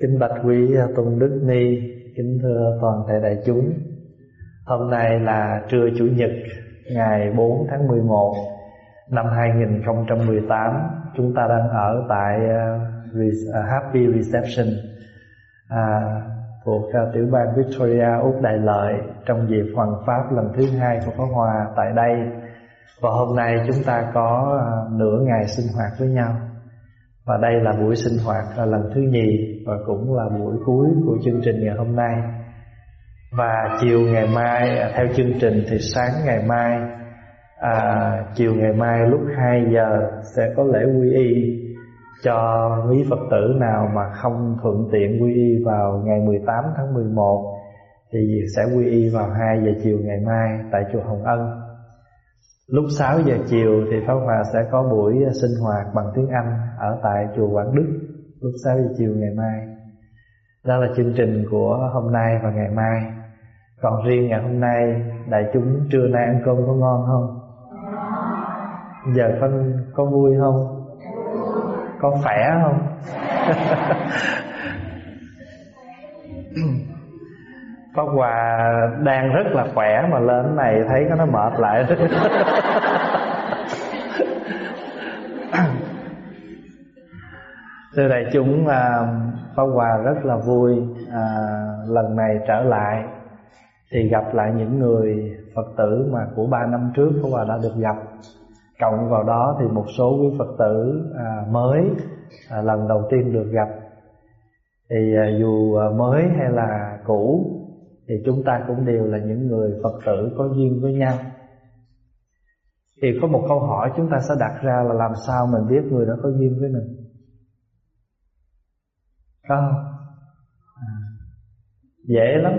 Kính bạch quý à, Tôn Đức Ni Kính thưa toàn thể đại chúng. Hôm nay là trưa Chủ nhật Ngày 4 tháng 11 Năm 2018 Chúng ta đang ở tại à, à, Happy Reception à, Thuộc tiểu bang Victoria, Úc Đại Lợi Trong dịp Hoàng Pháp lần thứ hai của Pháp Hòa tại đây. Và hôm nay chúng ta có nửa ngày sinh hoạt với nhau. Và đây là buổi sinh hoạt lần thứ nhì và cũng là buổi cuối của chương trình ngày hôm nay. Và chiều ngày mai à, theo chương trình thì sáng ngày mai à, chiều ngày mai lúc 2 giờ sẽ có lễ quy y cho quý Phật tử nào mà không thuận tiện quy y vào ngày 18 tháng 11 thì sẽ quy y vào 2 giờ chiều ngày mai tại chùa Hồng Ân. Lúc 6 giờ chiều thì Pháp Hòa sẽ có buổi sinh hoạt bằng tiếng Anh ở tại chùa Quảng Đức lúc 6 giờ chiều ngày mai. Đó là chương trình của hôm nay và ngày mai. Còn riêng ngày hôm nay, đại chúng trưa nay ăn cơm có ngon không? Giờ con có vui không? Có khỏe không? Pháp Hòa đang rất là khỏe mà lên này thấy nó mệt lại Thưa đại chúng à, Pháp Hòa rất là vui à, Lần này trở lại Thì gặp lại những người Phật tử mà của ba năm trước Pháp Hòa đã được gặp Cộng vào đó thì một số quý Phật tử à, mới à, Lần đầu tiên được gặp Thì à, dù à, mới hay là cũ thì chúng ta cũng đều là những người Phật tử có duyên với nhau. Thì có một câu hỏi chúng ta sẽ đặt ra là làm sao mình biết người đó có duyên với mình? Có không? À, dễ lắm,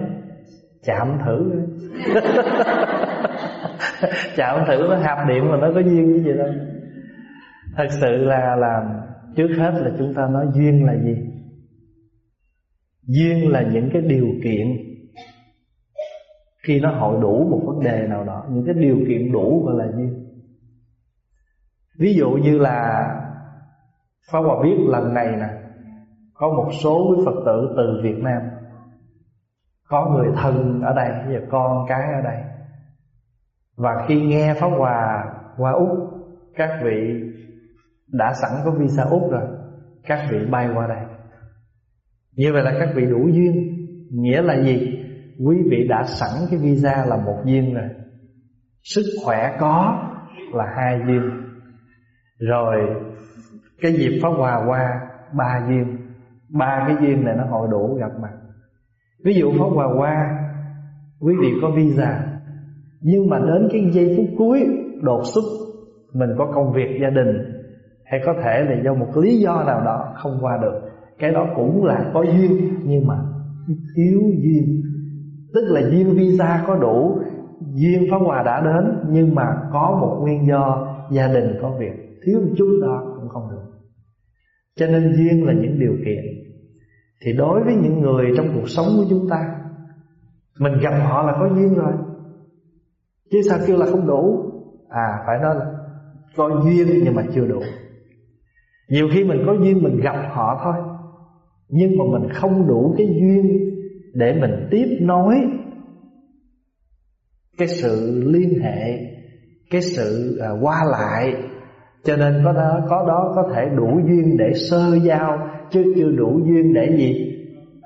chạm thử chạm thử nó hạp điểm mà nó có duyên như vậy đâu. Thật sự là làm trước hết là chúng ta nói duyên là gì? Duyên là những cái điều kiện khi nó hội đủ một vấn đề nào đó những cái điều kiện đủ gọi là duyên ví dụ như là Pháp Hòa biết lần này nè có một số quý Phật tử từ Việt Nam. Có người thân ở đây và con cái ở đây. Và khi nghe Pháp Hòa qua Úc, các vị đã sẵn có visa Úc rồi, các vị bay qua đây. Như vậy là các vị đủ duyên. Nghĩa là gì? Quý vị đã sẵn cái visa là một duyên rồi. Sức khỏe có là hai duyên. Rồi, cái dịp pháp hòa qua, ba duyên ba cái duyên này nó hội đủ gặp mặt. Ví dụ pháp hòa qua quý vị có visa, nhưng mà đến cái giây phút cuối đột xuất, mình có công việc gia đình, hay có thể là do một lý do nào đó không qua được, cái đó cũng là có duyên, nhưng mà thiếu duyên. Tức là duyên visa có đủ, Duyên Pháp Hòa đã đến, Nhưng mà có một nguyên do, Gia đình có việc, Thiếu một chút đó cũng không được. Cho nên duyên là những điều kiện. Thì đối với những người trong cuộc sống của chúng ta Mình gặp họ là có duyên rồi. Chứ sao kêu là không đủ? À phải nói là Có duyên nhưng mà chưa đủ. Nhiều khi mình có duyên mình gặp họ thôi Nhưng mà mình không đủ cái duyên để mình tiếp nối cái sự liên hệ cái sự à, qua lại. Cho nên có đó có đó có thể đủ duyên để sơ giao chứ chưa đủ duyên để gì?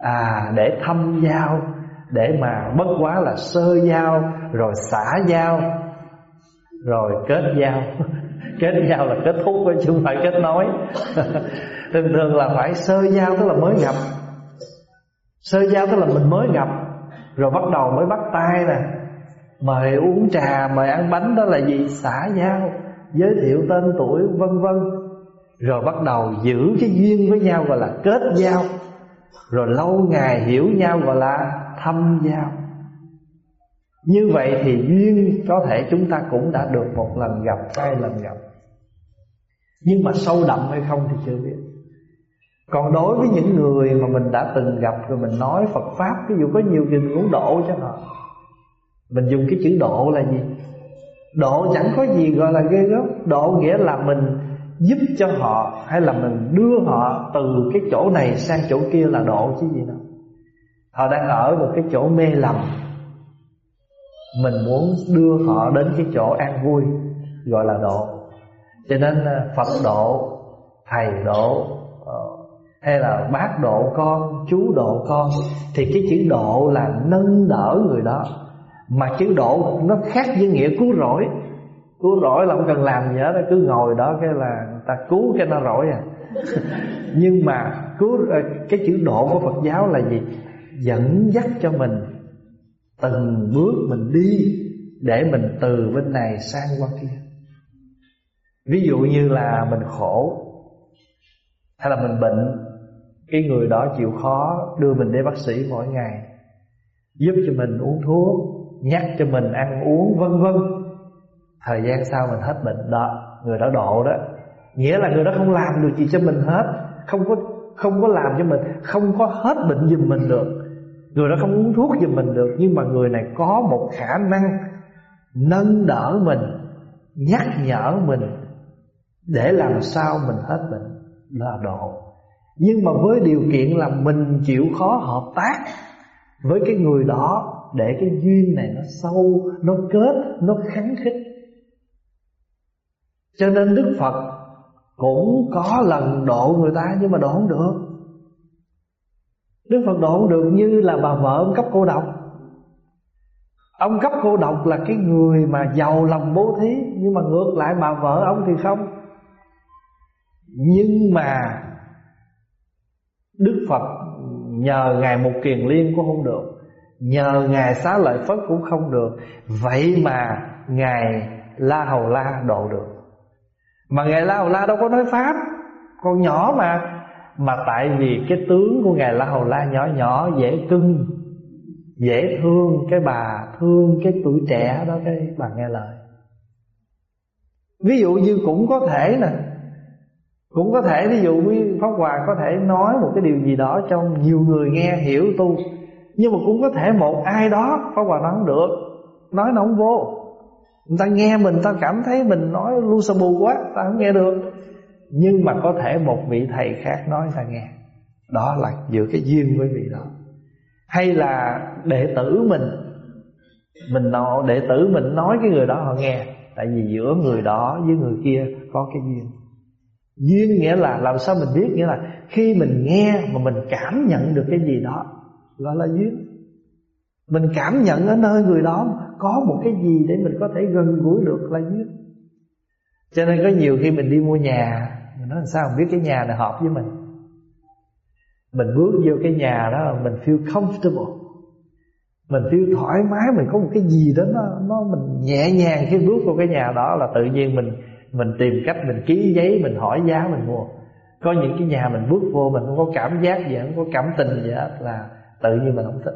À để thăm giao để mà bất quá là sơ giao rồi xả giao rồi kết giao. Kết giao là kết thúc chứ không phải kết nối. Thường thường là phải sơ giao tức là mới gặp. Sơ giao tức là mình mới gặp Rồi bắt đầu mới bắt tay nè. Mời uống trà, mời ăn bánh đó là gì? xả giao Giới thiệu tên tuổi vân vân. Rồi bắt đầu giữ cái duyên với nhau gọi là kết giao. Rồi lâu ngày hiểu nhau gọi là thâm giao. Như vậy thì duyên có thể chúng ta cũng đã được một lần gặp, hai lần gặp. Nhưng mà sâu đậm hay không thì chưa biết. Còn đối với những người mà mình đã từng gặp rồi mình nói Phật Pháp Ví dụ có nhiều người mình muốn độ cho họ Mình dùng cái chữ độ là gì? Độ chẳng có gì gọi là ghê gớm. Độ nghĩa là mình giúp cho họ hay là mình đưa họ từ cái chỗ này sang chỗ kia là độ chứ gì đâu. Họ đang ở một cái chỗ mê lầm. Mình muốn đưa họ đến cái chỗ an vui, gọi là độ. Cho nên à, phật độ, thầy độ ờ, hay là bác độ con, chú độ con, thì cái chữ độ là nâng đỡ người đó. Mà chữ độ nó khác với nghĩa cứu rỗi cứu rỗi là không cần làm gì hết cứ ngồi đó cái là người ta cứu cái nó rỗi à. Nhưng mà cứu ờ, cái chữ độ của Phật giáo là gì? Dẫn dắt cho mình từng bước mình đi để mình từ bên này sang qua kia. Ví dụ như là mình khổ, hay là mình bệnh, cái người đó chịu khó đưa mình đến bác sĩ mỗi ngày, giúp cho mình uống thuốc, nhắc cho mình ăn uống, vân vân thời gian sau mình hết bệnh đó, người đó độ đó. Nghĩa là người đó không làm được gì cho mình hết. Không có không có làm cho mình, không có hết bệnh giùm mình được. Người đó không uống thuốc giùm mình được, nhưng mà người này có một khả năng nâng đỡ mình, nhắc nhở mình để làm sao mình hết bệnh là độ. Nhưng mà với điều kiện là mình chịu khó hợp tác với cái người đó để cái duyên này nó sâu, nó kết, nó kháng khích cho nên đức phật cũng có lần độ người ta nhưng mà độ không được. Đức phật độ không được như là bà vợ ông cấp cô độc. Ông cấp cô độc là cái người mà giàu lòng bố thí, nhưng mà ngược lại bà vợ ông thì không. Nhưng mà đức phật nhờ ngài một kiền liên cũng không được, nhờ ngài xá lợi phất cũng không được. Vậy mà ngài la hầu la độ được mà ngài la hầu la đâu có nói pháp. Con nhỏ mà. Mà tại vì cái tướng của ngài la hầu la nhỏ nhỏ, dễ cưng, dễ thương. Cái bà thương cái tuổi trẻ đó, cái bà nghe lời. Ví dụ như cũng có thể nè. Cũng có thể, ví dụ quý pháp hòa có thể nói một cái điều gì đó cho nhiều người nghe, hiểu tu. Nhưng mà cũng có thể một ai đó, pháp hòa nói không được. Nói nó không vô người ta nghe mình, ta cảm thấy mình nói lu sa bù quá, ta không nghe được. Nhưng mà có thể một vị thầy khác nói ta nghe. Đó là giữa cái duyên với vị đó. Hay là đệ tử mình mình nói đệ tử mình nói cái người đó họ nghe. Tại vì giữa người đó với người kia có cái duyên. Duyên nghĩa là làm sao mình biết? Nghĩa là khi mình nghe mà mình cảm nhận được cái gì đó, gọi là duyên. Mình cảm nhận ở nơi người đó có một cái gì để mình có thể gần gũi được là nhất. cho nên có nhiều khi mình đi mua nhà, mình nói sao không biết cái nhà này hợp với mình? Mình bước vô cái nhà đó, mình feel comfortable. Mình feel thoải mái, mình có một cái gì đó nó nó mình nhẹ nhàng khi bước vào cái nhà đó là tự nhiên mình mình tìm cách mình ký giấy, mình hỏi giá, mình mua. Có những cái nhà mình bước vô, mình không có cảm giác gì, không có cảm tình gì hết, là tự nhiên mình không thích.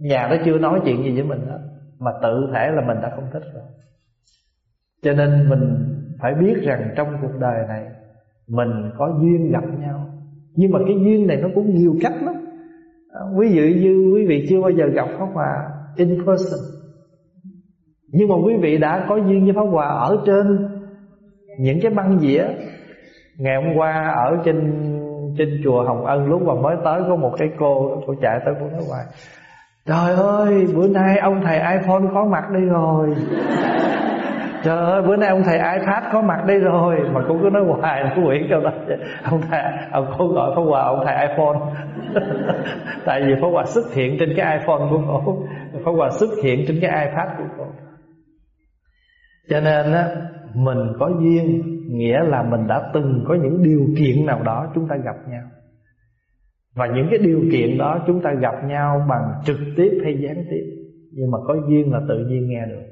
Nhà nó chưa nói chuyện gì với mình hết mà tự thể là mình đã không thích rồi. Cho nên mình phải biết rằng trong cuộc đời này, mình có duyên gặp nhau. Nhưng mà cái duyên này nó cũng nhiều cách lắm. À, ví dụ như quý vị chưa bao giờ gặp pháp hòa in person. Nhưng mà quý vị đã có duyên với pháp hòa ở trên những cái băng dĩa. Ngày hôm qua ở trên trên chùa Hồng Ân, lúc mà mới tới có một cái cô cô chạy tới cô nói hoài trời ơi, bữa nay ông thầy iPhone có mặt đây rồi. Trời ơi, bữa nay ông thầy iPad có mặt đây rồi. Mà cô cứ nói hoài nó quyển cho đó Ông thầy, ông cô gọi Pháp Hòa, ông thầy iPhone. Tại vì Pháp Hòa xuất hiện trên cái iPhone của cô. Pháp Hòa xuất hiện trên cái iPad của cô. Cho nên á, Mình có duyên, Nghĩa là mình đã từng có những điều kiện nào đó Chúng ta gặp nhau. Và những cái điều kiện đó Chúng ta gặp nhau bằng trực tiếp hay gián tiếp. Nhưng mà có duyên là tự nhiên nghe được.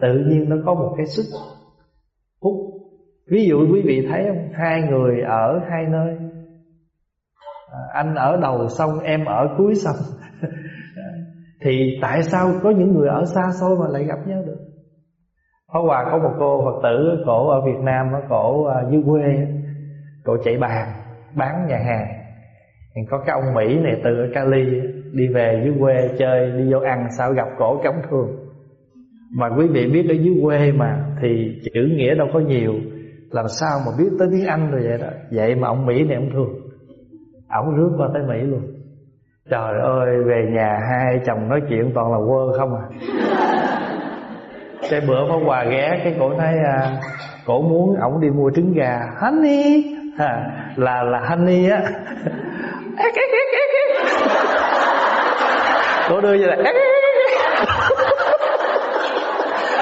Tự nhiên nó có một cái sức hút. Ví dụ quý vị thấy không? Hai người ở hai nơi. À, anh ở đầu sông em ở cuối sông. Thì tại sao có những người ở xa xôi mà lại gặp nhau được? Pháp Hòa có một cô Phật tử cổ ở Việt Nam cổ à, dưới quê. Cổ chạy bàn bán nhà hàng có cái ông Mỹ này từ ở Cali đi về dưới quê chơi đi vô ăn sao gặp cổ cống thương mà quý vị biết ở dưới quê mà thì chữ nghĩa đâu có nhiều. Làm sao mà biết tới tiếng Anh rồi vậy đó? Vậy mà ông Mỹ này ông thương ổng rước qua tới Mỹ luôn. Trời ơi về nhà hai chồng nói chuyện toàn là quơ không à. Cái bữa Pháp quà ghé cái cổ thấy à, cổ muốn ổng đi mua trứng gà. Honey. À, là là honey á. Cổ đưa cho là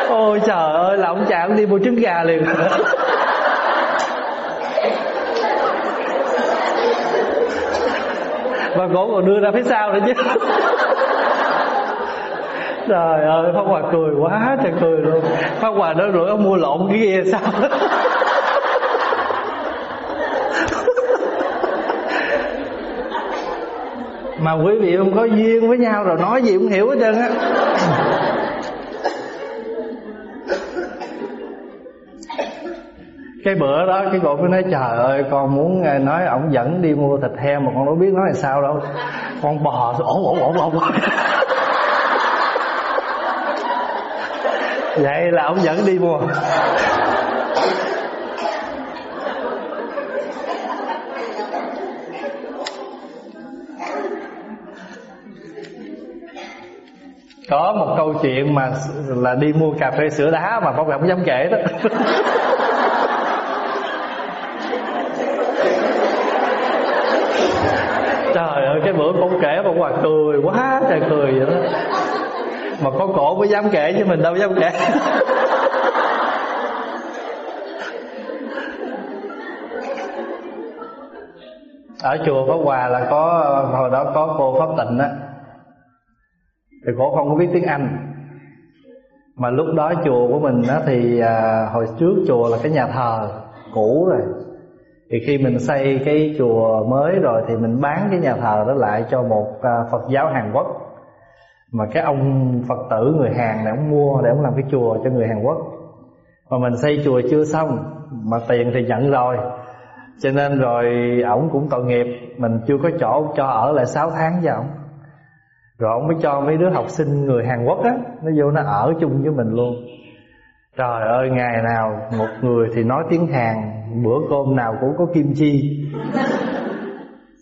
ôi, trời ơi, là ông chàng đi mua trứng gà liền. Và cổ còn đưa ra phía sau nữa chứ. Trời ơi, pháp hòa cười quá, trời cười luôn. Pháp hòa nói rồi, ông mua lộn cái kia sao? Mà quý vị không có duyên với nhau rồi nói gì cũng hiểu hết trơn á. Cái bữa đó cái cô mới nói trời ơi con muốn à, nói ổng dẫn đi mua thịt heo mà con đâu biết nói là sao đâu. Con bò ổ ổ ổ ổ. Vậy là ổng dẫn đi mua. Có một câu chuyện mà là đi mua cà phê sữa đá mà phong không dám kể đó. Trời ơi cái bữa con kể con hòa cười quá trời cười vậy đó. Mà có cổ mới dám kể chứ mình đâu dám kể. Ở chùa Pháp Hòa là có hồi đó có cô Pháp Tịnh á thì cổ không có biết tiếng Anh. Mà lúc đó chùa của mình á thì à, hồi trước chùa là cái nhà thờ cũ rồi. Thì khi mình xây cái chùa mới rồi thì mình bán cái nhà thờ đó lại cho một à, Phật giáo Hàn Quốc. Mà cái ông Phật tử người Hàn này ông mua để ông làm cái chùa cho người Hàn Quốc. Mà mình xây chùa chưa xong mà tiền thì nhận rồi. Cho nên rồi ổng cũng tội nghiệp mình chưa có chỗ cho ở lại 6 tháng cho ổng rồi ông mới cho mấy đứa học sinh người Hàn Quốc á, nó vô nó ở chung với mình luôn. Trời ơi, ngày nào một người thì nói tiếng Hàn, bữa cơm nào cũng có kim chi.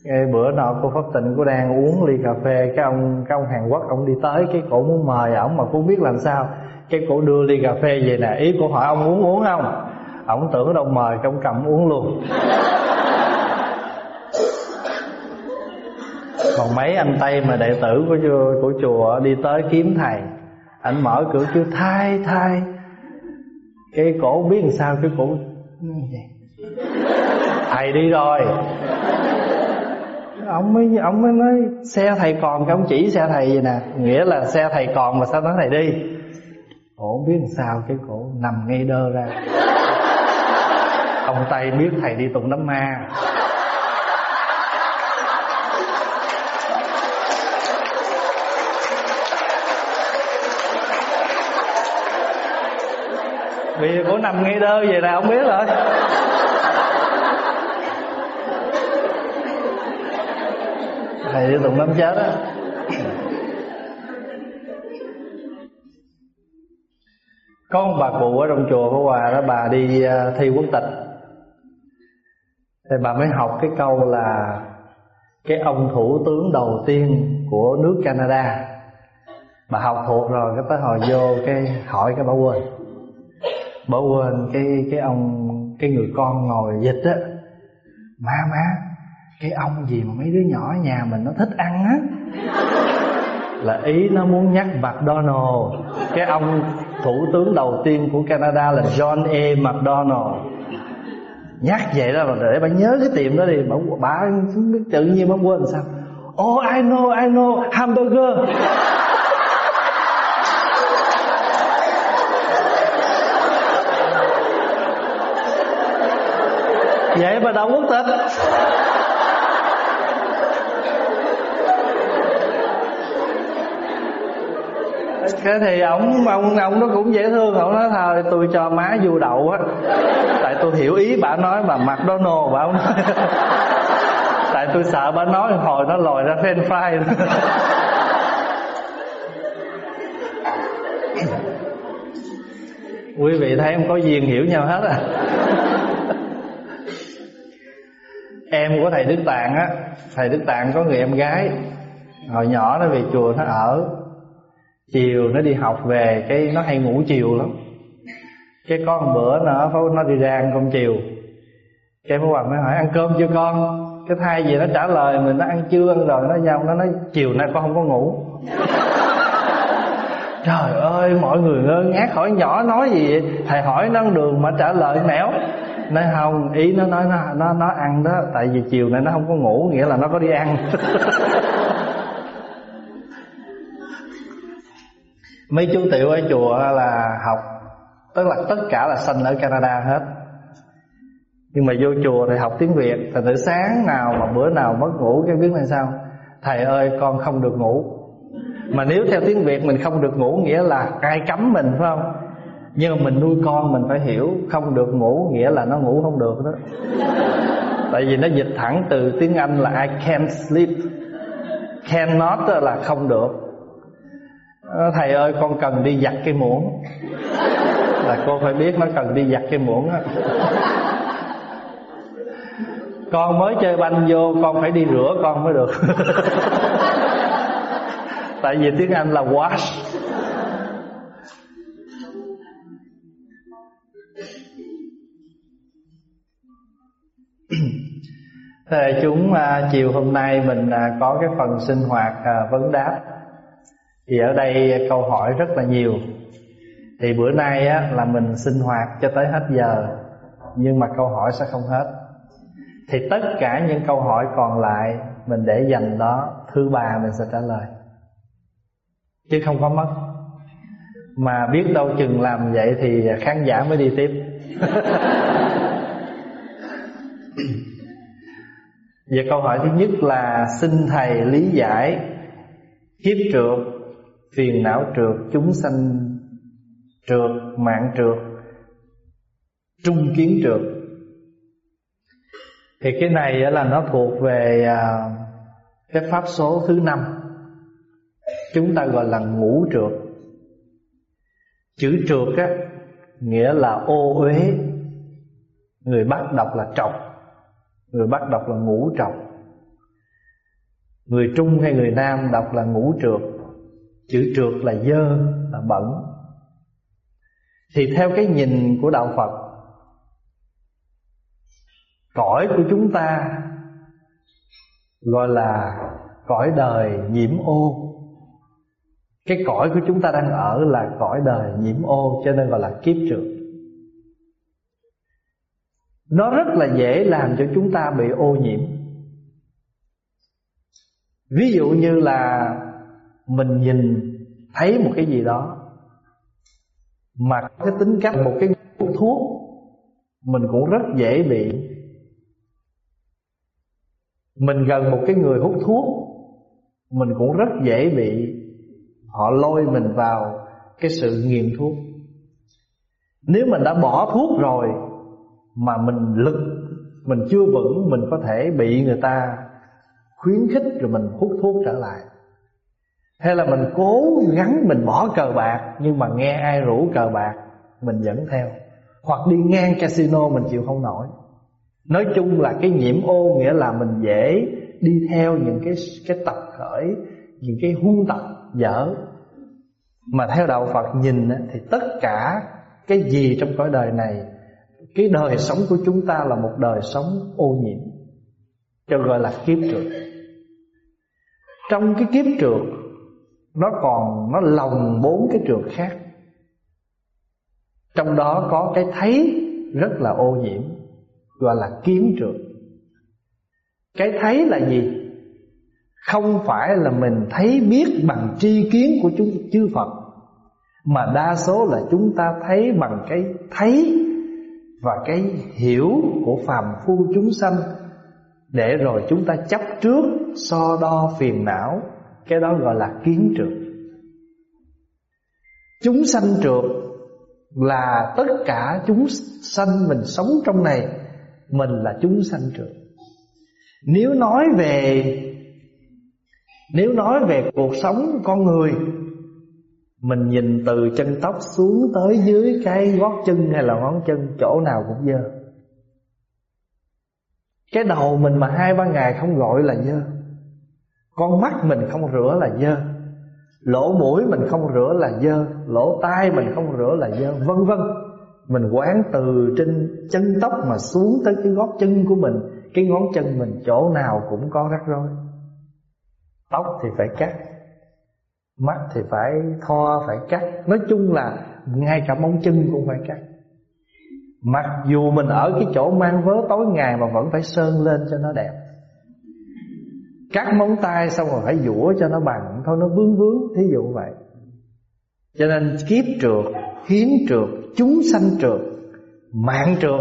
Cái bữa nọ cô Pháp Tịnh cô đang uống ly cà phê, Cái ông cái ông Hàn Quốc, ông đi tới, Cái cổ muốn mời ổng mà cũng biết làm sao. Cái cổ đưa ly cà phê về nè, Ý cô hỏi ông uống uống không? Ổng tưởng đâu mời trong cầm uống luôn. Còn mấy anh Tây mà đệ tử của chùa, của chùa đi tới kiếm thầy Anh mở cửa kêu thai thai. Cái cổ biết làm sao cái cổ Thầy đi rồi. Ông mới ông mới nói xe thầy còn cái ông chỉ xe thầy vậy nè. Nghĩa là xe thầy còn mà sao nói thầy đi? Cổ không biết làm sao cái cổ nằm ngay đơ ra. Ông tây biết thầy đi tụng đám ma. Vì cổ nằm nghe đơ vậy là không biết rồi. Thầy đi tụng lắm chết á. Có một bà cụ ở trong chùa của hòa đó, bà đi à, thi quốc tịch. Thì bà mới học cái câu là cái ông thủ tướng đầu tiên của nước Canada. Bà học thuộc rồi, cái tới hồi vô cái hỏi cái bà quên bỏ quên cái cái ông cái người con ngồi dịch á. Má má cái ông gì mà mấy đứa nhỏ nhà mình nó thích ăn á? Là ý nó muốn nhắc McDonald. Cái ông thủ tướng đầu tiên của Canada là John A. McDonald. Nhắc vậy đó là để bà nhớ cái tiệm đó đi. Bà, bà tự nhiên bà quên sao? Oh I know I know hamburger. Vậy mà đâu quốc tịch cái thì ông ông ông nó cũng dễ thương. Ông nói, thôi, tôi cho má vô đậu á. Tại tôi hiểu ý bà nói mà mặt đó nô bà ông nói. Tại tôi sợ bà nói hồi nó lòi ra fan fry quý vị thấy em có duyên hiểu nhau hết à em của thầy Đức Tạng á Thầy Đức Tạng có người em gái Hồi nhỏ nó về chùa nó ở. Chiều nó đi học về Cái nó hay ngủ chiều lắm. Cái có một bữa nó nó đi ra ăn cơm chiều. Cái mới Hoàng mới hỏi ăn cơm chưa con? Cái thay gì nó trả lời Mình nó ăn chưa ăn rồi? Nó nhau nó nói chiều nay con không có ngủ. Trời ơi mọi người ngơ ngác hỏi nhỏ nói gì vậy? Thầy hỏi nó đường mà trả lời mẻo Nói không ý nó nói nó, nó, nó ăn đó Tại vì chiều nay nó không có ngủ Nghĩa là nó có đi ăn. Mấy chú tiểu ở chùa là học Tức là tất cả là sanh ở Canada hết. Nhưng mà vô chùa thì học tiếng Việt Thành thử sáng nào mà bữa nào mất ngủ Cái biết là sao? Thầy ơi con không được ngủ. Mà nếu theo tiếng Việt mình không được ngủ Nghĩa là ai cấm mình phải không? Nhưng mà mình nuôi con mình phải hiểu, Không được ngủ nghĩa là nó ngủ không được đó. Tại vì nó dịch thẳng từ tiếng Anh là I can't sleep. Cannot là không được. Ờ, thầy ơi, con cần đi giặt cái muỗng. Là cô phải biết nó cần đi giặt cái muỗng á. Con mới chơi banh vô, con phải đi rửa con mới được. Tại vì tiếng anh là wash. Thầy chúng à, chiều hôm nay mình à, có cái phần sinh hoạt à, vấn đáp. Thì ở đây câu hỏi rất là nhiều. Thì bữa nay á, là mình sinh hoạt cho tới hết giờ nhưng mà câu hỏi sẽ không hết. Thì tất cả những câu hỏi còn lại mình để dành đó thứ ba mình sẽ trả lời. Chứ không có mất. Mà biết đâu chừng làm vậy thì khán giả mới đi tiếp. và câu hỏi thứ nhất là, xin thầy lý giải kiếp trượt, phiền não trượt, chúng sanh trượt, mạng trượt, trung kiến trượt. Thì cái này là nó thuộc về à, cái pháp số thứ năm. Chúng ta gọi là ngũ trượt. Chữ trượt á nghĩa là ô uế. Người bắt đọc là trọc người Bắc đọc là ngũ trọc. Người trung hay người nam đọc là ngũ trượt chữ trượt là dơ, là bẩn. Thì theo cái nhìn của đạo phật, cõi của chúng ta gọi là cõi đời nhiễm ô. Cái cõi của chúng ta đang ở là cõi đời nhiễm ô, cho nên gọi là kiếp trượt nó rất là dễ làm cho chúng ta bị ô nhiễm. Ví dụ như là mình nhìn thấy một cái gì đó mà cái tính cách một cái hút thuốc, mình cũng rất dễ bị. Mình gần một cái người hút thuốc, mình cũng rất dễ bị. Họ lôi mình vào cái sự nghiện thuốc. Nếu mình đã bỏ thuốc rồi mà mình lực, mình chưa vững, mình có thể bị người ta khuyến khích rồi mình hút thuốc trở lại. Hay là mình cố gắng mình bỏ cờ bạc, Nhưng mà nghe ai rủ cờ bạc, Mình dẫn theo. Hoặc đi ngang casino mình chịu không nổi. Nói chung là cái nhiễm ô Nghĩa là mình dễ đi theo những cái cái tập khởi, Những cái huân tập dở. Mà theo đạo Phật nhìn Thì tất cả cái gì trong cõi đời này cái đời sống của chúng ta là một đời sống ô nhiễm, Cho gọi là kiếp trượt. Trong cái kiếp trượt, nó còn, nó lồng bốn cái trượt khác. Trong đó có cái thấy rất là ô nhiễm, gọi là kiến trượt. Cái thấy là gì? Không phải là mình thấy biết bằng tri kiến của chúng, chư Phật, Mà đa số là chúng ta thấy bằng cái thấy và cái hiểu của phàm phu chúng sanh, Để rồi chúng ta chấp trước, so đo phiền não, cái đó gọi là kiến trượt Chúng sanh trượt Là tất cả chúng sanh mình sống trong này, Mình là chúng sanh trượt Nếu nói về, Nếu nói về cuộc sống con người mình nhìn từ chân tóc xuống tới dưới cái gót chân hay là ngón chân, Chỗ nào cũng dơ. Cái đầu mình mà hai ba ngày không gọi là dơ. Con mắt mình không rửa là dơ. Lỗ mũi mình không rửa là dơ. Lỗ tai mình không rửa là dơ, Vân vân. Mình quán từ trên chân tóc mà xuống tới cái gót chân của mình, Cái ngón chân mình chỗ nào cũng có rắc rối. Tóc thì phải cắt Mắt thì phải thoa phải cắt. Nói chung là ngay cả móng chân cũng phải cắt. Mặc dù mình ở cái chỗ mang vớ tối ngày Mà vẫn phải sơn lên cho nó đẹp. Cắt móng tay xong rồi phải dũa cho nó bằng. Thôi nó vướng vướng, Thí dụ vậy. Cho nên kiếp trượt Hiến trượt, Chúng sanh trượt, Mạng trượt.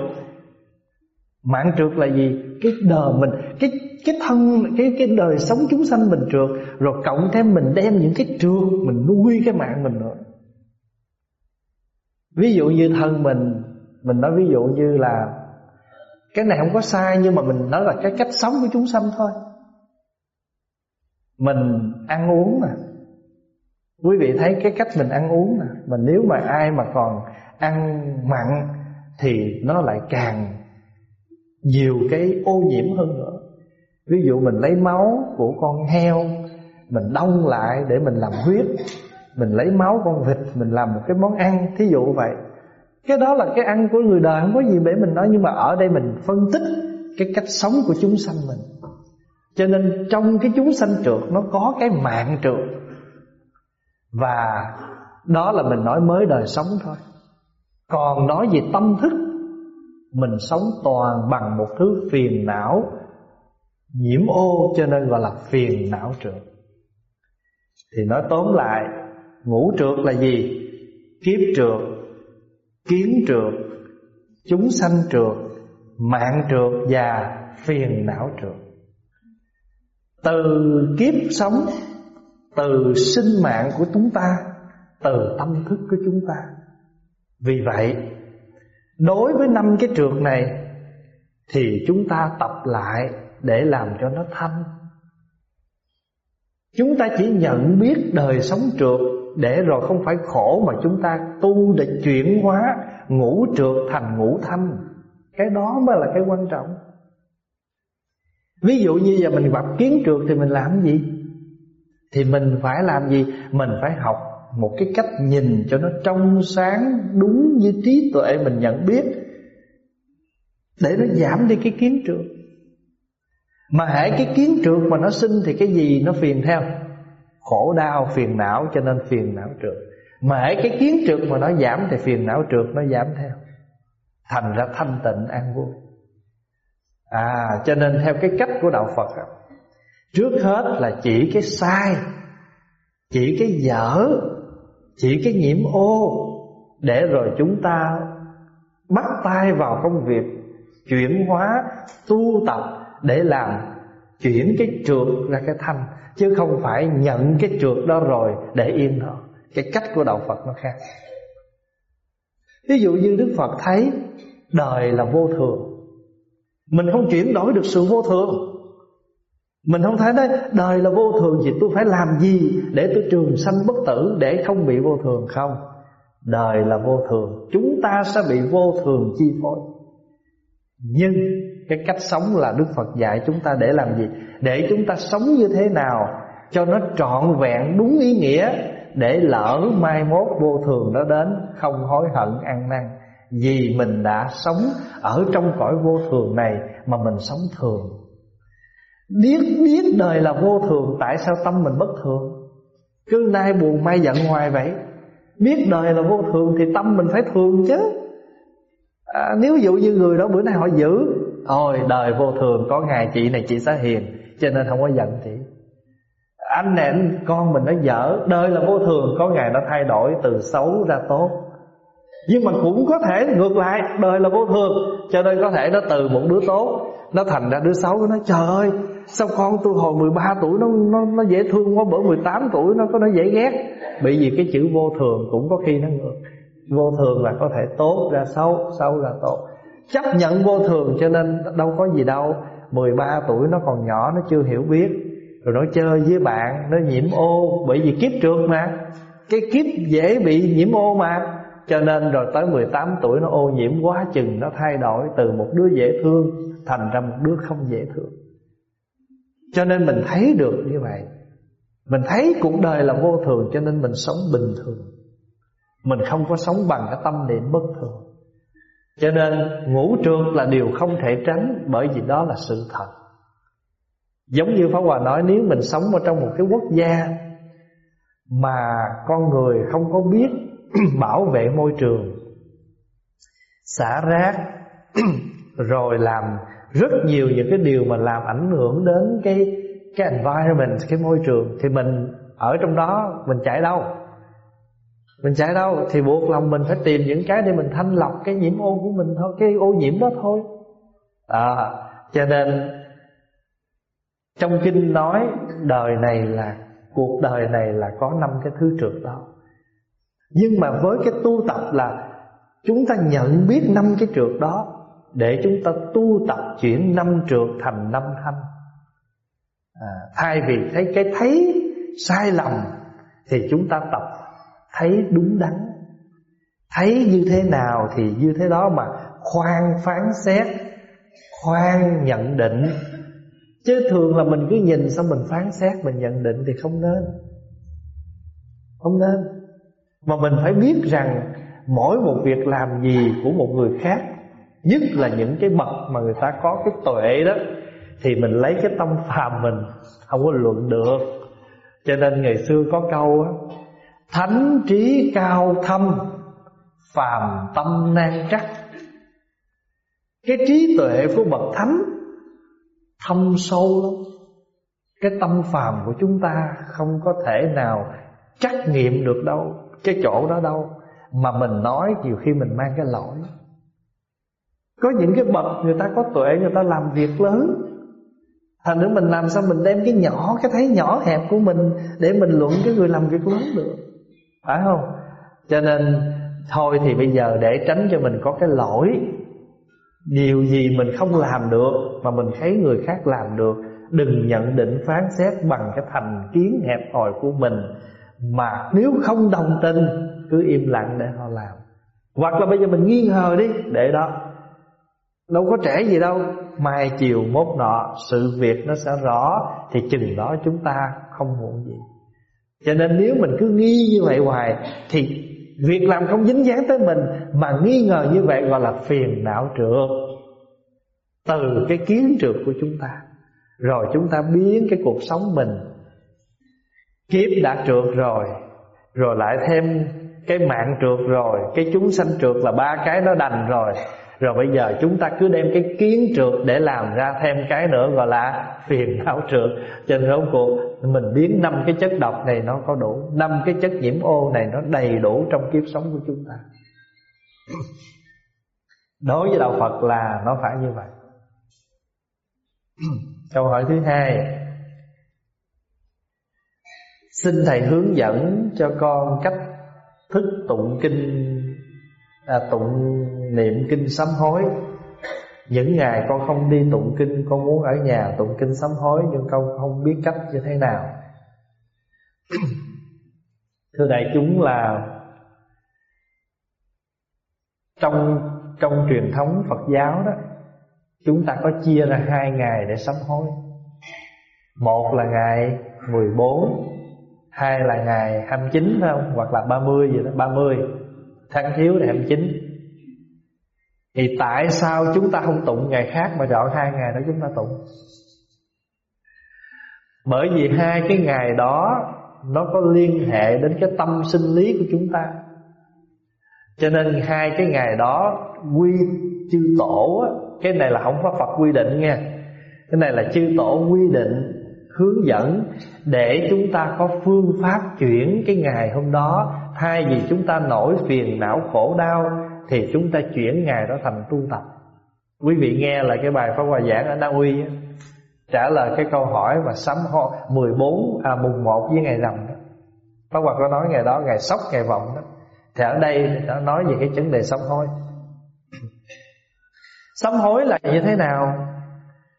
Mạng trượt là gì? Cái đời mình, Cái cái thân, cái cái đời sống chúng sanh mình trượt Rồi cộng thêm mình đem những cái trượt, Mình nuôi cái mạng mình nữa. Ví dụ như thân mình Mình nói ví dụ như là, Cái này không có sai Nhưng mà mình nói là cái cách sống của chúng sanh thôi. Mình ăn uống mà. Quý vị thấy cái cách mình ăn uống nè Mà nếu mà ai mà còn ăn mặn Thì nó lại càng nhiều cái ô nhiễm hơn nữa. Ví dụ mình lấy máu của con heo, Mình đông lại để mình làm huyết, Mình lấy máu con vịt, Mình làm một cái món ăn, Thí dụ vậy. Cái đó là cái ăn của người đời, Không có gì để mình nói, Nhưng mà ở đây mình phân tích Cái cách sống của chúng sanh mình. Cho nên trong cái chúng sanh trượt, Nó có cái mạng trượt. Và đó là mình nói mới đời sống thôi. Còn nói về tâm thức mình sống toàn bằng một thứ phiền não, Nhiễm ô cho nên gọi là phiền não trượt. Thì nói tóm lại, Ngũ trượt là gì? Kiếp trượt, Kiến trượt, Chúng sanh trượt, Mạng trượt và phiền não trượt. Từ kiếp sống, Từ sinh mạng của chúng ta, Từ tâm thức của chúng ta. Vì vậy Đối với năm cái trượt này, Thì chúng ta tập lại để làm cho nó thanh Chúng ta chỉ nhận biết đời sống trượt Để rồi không phải khổ mà chúng ta tu để chuyển hóa Ngũ trượt thành ngũ thanh Cái đó mới là cái quan trọng Ví dụ như giờ mình gặp kiến trượt thì mình làm gì? Thì mình phải làm gì? Mình phải học một cái cách nhìn cho nó trong sáng, Đúng như trí tuệ mình nhận biết, Để nó giảm đi cái kiến trượt mà hãy cái kiến trượt mà nó sinh Thì cái gì nó phiền theo? Khổ đau, phiền não cho nên phiền não trượt. Mà hãy cái kiến trượt mà nó giảm Thì phiền não trượt, nó giảm theo. Thành ra thanh tịnh, an vui. À cho nên theo cái cách của Đạo Phật Trước hết là chỉ cái sai, Chỉ cái dở chỉ cái nhiễm ô Để rồi chúng ta Bắt tay vào công việc Chuyển hóa, Tu tập để làm, chuyển cái trượt ra cái thanh, chứ không phải nhận cái trượt đó rồi để yên nó. Cái cách của đạo Phật nó khác. Ví dụ như Đức Phật thấy đời là vô thường. Mình không chuyển đổi được sự vô thường mình không thấy nói, đời là vô thường thì tôi phải làm gì để tôi trường sanh bất tử để không bị vô thường? Không. Đời là vô thường, chúng ta sẽ bị vô thường chi phối. Nhưng cái cách sống là Đức Phật dạy chúng ta để làm gì? Để chúng ta sống như thế nào Cho nó trọn vẹn đúng ý nghĩa Để lỡ mai mốt vô thường đó đến, Không hối hận ăn năn. Vì mình đã sống ở trong cõi vô thường này Mà mình sống thường. Biết biết đời là vô thường Tại sao tâm mình bất thường? Cứ nay buồn mai giận hoài vậy. Biết đời là vô thường Thì tâm mình phải thường chứ. À, Nếu dụ như người đó bữa nay họ giữ Thôi đời vô thường Có ngày chị này chị sẽ hiền Cho nên không có giận chị. Anh này anh, con mình nó dở Đời là vô thường Có ngày nó thay đổi từ xấu ra tốt. Nhưng mà cũng có thể ngược lại Đời là vô thường Cho nên có thể nó từ một đứa tốt Nó thành ra đứa xấu Nó trời ơi Sao con tôi hồi 13 tuổi nó nó, nó dễ thương quá Bữa 18 tuổi nó có nó dễ ghét? Bởi vì cái chữ vô thường cũng có khi nó ngược. Vô thường là có thể tốt ra xấu Xấu là tốt. Chấp nhận vô thường cho nên đâu có gì đâu. 13 tuổi nó còn nhỏ nó chưa hiểu biết. Rồi nó chơi với bạn Nó nhiễm ô Bởi vì kiếp trượt mà. Cái kiếp dễ bị nhiễm ô mà. Cho nên rồi tới 18 tuổi nó ô nhiễm quá chừng Nó thay đổi từ một đứa dễ thương Thành ra một đứa không dễ thương. Cho nên mình thấy được như vậy. Mình thấy cuộc đời là vô thường, Cho nên mình sống bình thường. Mình không có sống bằng cái tâm niệm bất thường. Cho nên ngủ trượt là điều không thể tránh Bởi vì đó là sự thật. Giống như Pháp Hòa nói, Nếu mình sống ở trong một cái quốc gia Mà con người không có biết Bảo vệ môi trường, Xả rác, Rồi làm rất nhiều những cái điều mà làm ảnh hưởng đến cái cái environment, cái môi trường Thì mình ở trong đó mình chạy đâu? Mình chạy đâu? Thì buộc lòng mình phải tìm những cái để mình thanh lọc cái nhiễm ô của mình thôi Cái ô nhiễm đó thôi. À, Cho nên trong kinh nói đời này là cuộc đời này là có năm cái thứ trượt đó. Nhưng mà với cái tu tập là chúng ta nhận biết năm cái trượt đó để chúng ta tu tập chuyển năm trượt thành năm thanh. À, thay vì thấy cái thấy sai lầm thì chúng ta tập thấy đúng đắn. Thấy như thế nào thì như thế đó mà khoan phán xét, khoan nhận định Chứ thường là mình cứ nhìn xong mình phán xét Mình nhận định thì không nên Không nên Mà mình phải biết rằng Mỗi một việc làm gì của một người khác Nhất là những cái bậc mà người ta có cái tuệ đó, Thì mình lấy cái tâm phàm mình, Không có luận được. Cho nên ngày xưa có câu á, Thánh trí cao thâm, Phàm tâm nan trắc. Cái trí tuệ của bậc thánh thâm sâu lắm. Cái tâm phàm của chúng ta không có thể nào trắc nghiệm được đâu, cái chỗ đó đâu. Mà mình nói nhiều khi mình mang cái lỗi có những cái bậc người ta có tuệ, người ta làm việc lớn. Thành nữa mình làm sao mình đem cái nhỏ, cái thấy nhỏ hẹp của mình để mình luận cái người làm việc lớn được. Phải không? Cho nên, thôi thì bây giờ để tránh cho mình có cái lỗi. Điều gì mình không làm được Mà mình thấy người khác làm được, Đừng nhận định phán xét bằng cái thành kiến hẹp hòi của mình. Mà nếu không đồng tình, Cứ im lặng để họ làm. Hoặc là bây giờ mình nghi ngờ đi, Để đó. Đâu có trẻ gì đâu. Mai chiều mốt nọ, Sự việc nó sẽ rõ, Thì chừng đó chúng ta không muộn gì. Cho nên nếu mình cứ nghi như vậy hoài, Thì Việc làm không dính dáng tới mình, Mà nghi ngờ như vậy gọi là phiền não trượt. Từ cái kiến trượt của chúng ta, Rồi chúng ta biến cái cuộc sống mình Kiếp đã trượt rồi Rồi lại thêm cái mạng trượt rồi, Cái chúng sanh trượt là ba cái nó đành rồi. Rồi bây giờ chúng ta cứ đem cái kiến trượt Để làm ra thêm cái nữa gọi là phiền não trượt Cho nên rốt cuộc mình biến năm cái chất độc này nó có đủ năm cái chất nhiễm ô này nó đầy đủ trong kiếp sống của chúng ta. Đối với đạo phật là nó phải như vậy. Câu hỏi thứ hai. Xin thầy hướng dẫn cho con cách thức tụng kinh à, tụng niệm kinh sám hối. Những ngày con không đi tụng kinh, Con muốn ở nhà tụng kinh sám hối, Nhưng con không biết cách như thế nào. Thưa đại chúng là Trong trong truyền thống Phật giáo đó, Chúng ta có chia ra hai ngày để sám hối. Một là ngày 14 Hai là ngày 29 phải không? Hoặc là 30 gì đó 30 Tháng thiếu là 29 thì tại sao chúng ta không tụng ngày khác Mà chọn hai ngày đó chúng ta tụng? Bởi vì hai cái ngày đó, Nó có liên hệ đến cái tâm sinh lý của chúng ta. Cho nên hai cái ngày đó, Quy chư tổ Cái này là không có Phật quy định nha. Cái này là chư tổ quy định, Hướng dẫn Để chúng ta có phương pháp chuyển cái ngày hôm đó. Thay vì chúng ta nổi phiền não khổ đau thì chúng ta chuyển ngày đó thành tu tập. Quý vị nghe là cái bài pháp hòa giảng ở Na Uy trả lời cái câu hỏi mà sắm ho 14 à mùng 1 với ngày rằm đó. Pháp Hòa có nói ngày đó ngày sóc ngày vọng đó. Thì ở đây nó nói về cái vấn đề sám hối. Sám hối là như thế nào?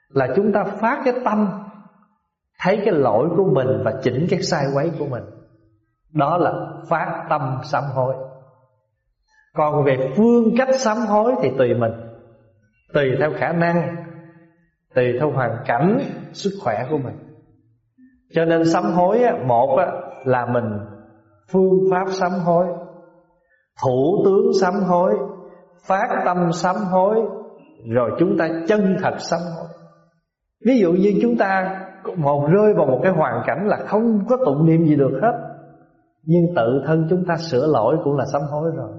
Là chúng ta phát cái tâm, thấy cái lỗi của mình và chỉnh cái sai quấy của mình. Đó là phát tâm sám hối. Còn về phương cách sám hối thì tùy mình. Tùy theo khả năng, Tùy theo hoàn cảnh Sức khỏe của mình. Cho nên sám hối Một là mình Phương pháp sám hối, Thủ tướng sám hối, Phát tâm sám hối, Rồi chúng ta chân thật sám hối. Ví dụ như chúng ta một rơi vào một cái hoàn cảnh là không có tụng niệm gì được hết, Nhưng tự thân chúng ta sửa lỗi cũng là sám hối rồi.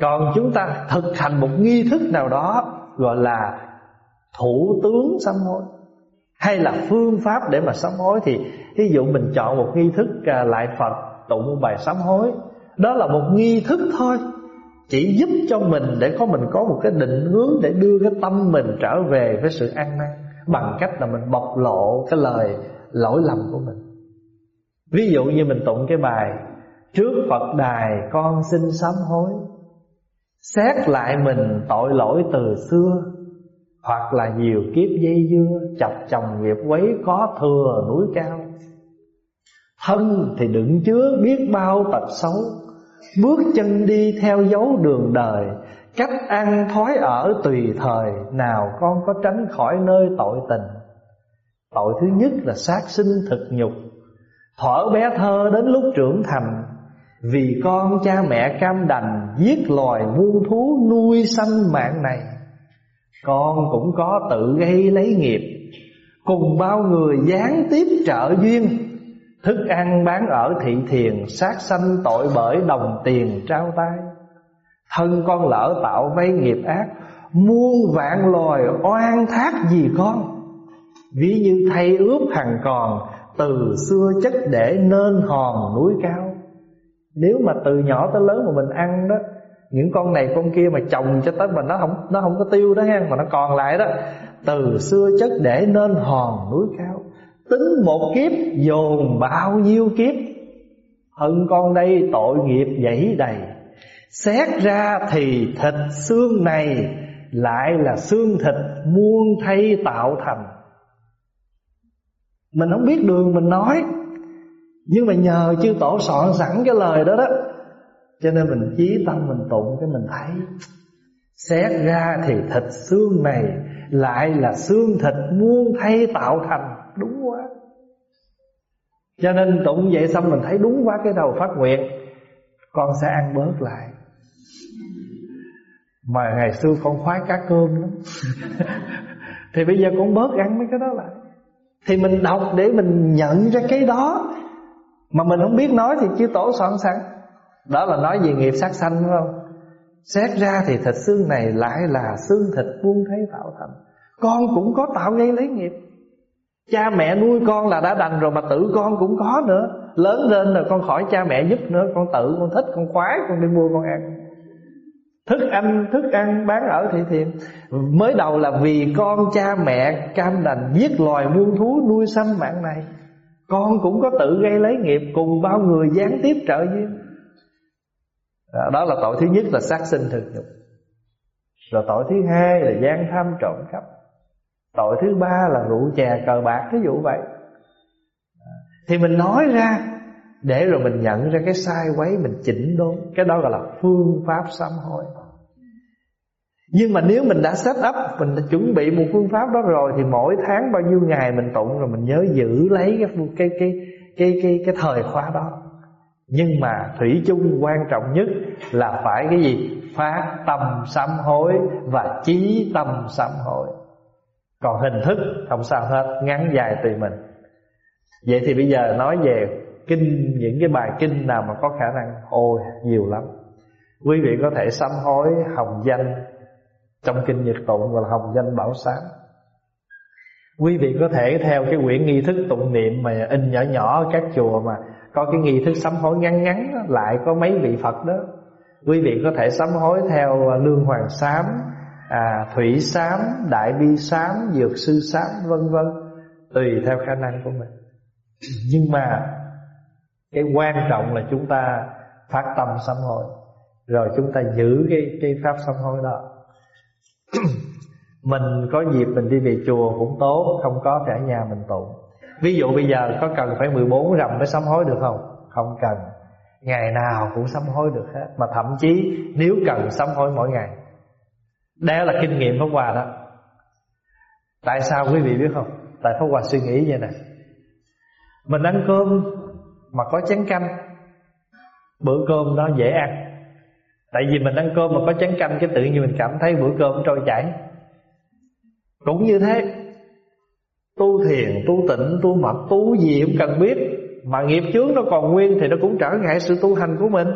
Còn chúng ta thực hành một nghi thức nào đó, Gọi là thủ tướng sám hối, Hay là phương pháp để mà sám hối, Thì ví dụ mình chọn một nghi thức à, lại Phật Tụng một bài sám hối, Đó là một nghi thức thôi, Chỉ giúp cho mình để có mình có một cái định hướng Để đưa cái tâm mình trở về với sự an năng Bằng cách là mình bộc lộ cái lời lỗi lầm của mình. Ví dụ như mình tụng cái bài, Trước Phật đài con xin sám hối Xét lại mình tội lỗi từ xưa, Hoặc là nhiều kiếp dây dưa Chập chồng nghiệp quấy có thừa núi cao. Thân thì đựng chứa biết bao tật xấu, Bước chân đi theo dấu đường đời. Cách ăn thói ở tùy thời, Nào con có tránh khỏi nơi tội tình. Tội thứ nhất là sát sinh thực nhục, thở bé thơ đến lúc trưởng thành vì con cha mẹ cam đành Giết loài muôn thú nuôi sanh mạng này. Con cũng có tự gây lấy nghiệp, Cùng bao người gián tiếp trợ duyên, Thức ăn bán ở thị thiền, Sát sanh tội bởi đồng tiền trao tay. Thân con lỡ tạo vay nghiệp ác, Muôn vạn loài oan thác gì con. Ví như thay ướp hàng còn, Từ xưa chất để nên hòn núi cao. Nếu mà từ nhỏ tới lớn mà mình ăn đó, Những con này con kia mà trồng cho tới mà nó không nó không có tiêu đó ha, Mà nó còn lại đó, Từ xưa chất để nên hòn núi cao. Tính một kiếp, dồn bao nhiêu kiếp? Hơn con đây tội nghiệp dẫy đầy. Xét ra thì thịt xương này Lại là xương thịt muôn thay tạo thành. Mình không biết đường mình nói. Nhưng mà nhờ chư tổ soạn sẵn cái lời đó đó, Cho nên mình chí tâm, mình tụng, cái mình thấy, Xét ra thì thịt xương này Lại là xương thịt muôn thay tạo thành. Đúng quá. Cho nên tụng vậy xong mình thấy đúng quá cái đầu phát nguyện Con sẽ ăn bớt lại. Mà ngày xưa con khoái cá cơm lắm. Thì bây giờ con bớt ăn mấy cái đó lại. Thì mình đọc để mình nhận ra cái đó. Mà mình không biết nói thì chư tổ soạn sẵn. Đó là nói về nghiệp sát sanh phải không? Xét ra thì thịt xương này lại là xương thịt buông thấy tạo thành. Con cũng có tạo gây lấy nghiệp. Cha mẹ nuôi con là đã đành rồi mà tự con cũng có nữa. Lớn lên rồi con khỏi cha mẹ giúp nữa. Con tự con thích con khoái con đi mua con ăn. Thức ăn, thức ăn bán ở thị thiện. Mới đầu là vì con cha mẹ cam đành giết loài muôn thú nuôi sanh mạng này. Con cũng có tự gây lấy nghiệp cùng bao người gián tiếp trợ duyên. Đó là tội thứ nhất là sát sinh thực nhục Rồi tội thứ hai là gian tham trộm cắp. Tội thứ ba là rượu chè cờ bạc Ví dụ vậy. Thì mình nói ra, để rồi mình nhận ra cái sai quấy, Mình chỉnh đốn. Cái đó gọi là phương pháp sám hối. Nhưng mà nếu mình đã set up Mình đã chuẩn bị một phương pháp đó rồi Thì mỗi tháng bao nhiêu ngày mình tụng Rồi mình nhớ giữ lấy cái cái cái cái cái, cái thời khóa đó. Nhưng mà thủy chung quan trọng nhất Là phải cái gì? Phát tâm sám hối Và chí tâm sám hối. Còn hình thức không sao hết Ngắn dài tùy mình. Vậy thì bây giờ nói về kinh những cái bài kinh nào mà có khả năng ôi nhiều lắm. Quý vị có thể sám hối hồng danh trong kinh nhật tụng gọi là hồng danh bảo sám quý vị có thể theo cái quyển nghi thức tụng niệm mà in nhỏ nhỏ ở các chùa mà có cái nghi thức sám hối ngắn ngắn đó, lại có mấy vị phật đó. Quý vị có thể sám hối theo à, lương hoàng sám à, thủy sám đại bi sám dược sư sám vân vân tùy theo khả năng của mình. Nhưng mà cái quan trọng là chúng ta phát tâm sám hối rồi chúng ta giữ cái cái pháp sám hối đó mình có dịp mình đi về chùa cũng tốt, không có thì ở nhà mình tụng ví dụ bây giờ có cần phải 14 rằm mới sám hối được không? Không cần. Ngày nào cũng sám hối được hết. Mà thậm chí nếu cần sám hối mỗi ngày. Đó là kinh nghiệm Pháp Hòa đó. Tại sao quý vị biết không? Tại Pháp Hòa suy nghĩ vậy nè. Mình ăn cơm Mà có chén canh. Bữa cơm đó dễ ăn. Tại vì mình ăn cơm mà có chén canh Cái tự nhiên mình cảm thấy bữa cơm trôi chảy. Cũng như thế. Tu thiền, tu tịnh, tu mật, tu gì cũng cần biết. Mà nghiệp chướng nó còn nguyên Thì nó cũng trở ngại sự tu hành của mình.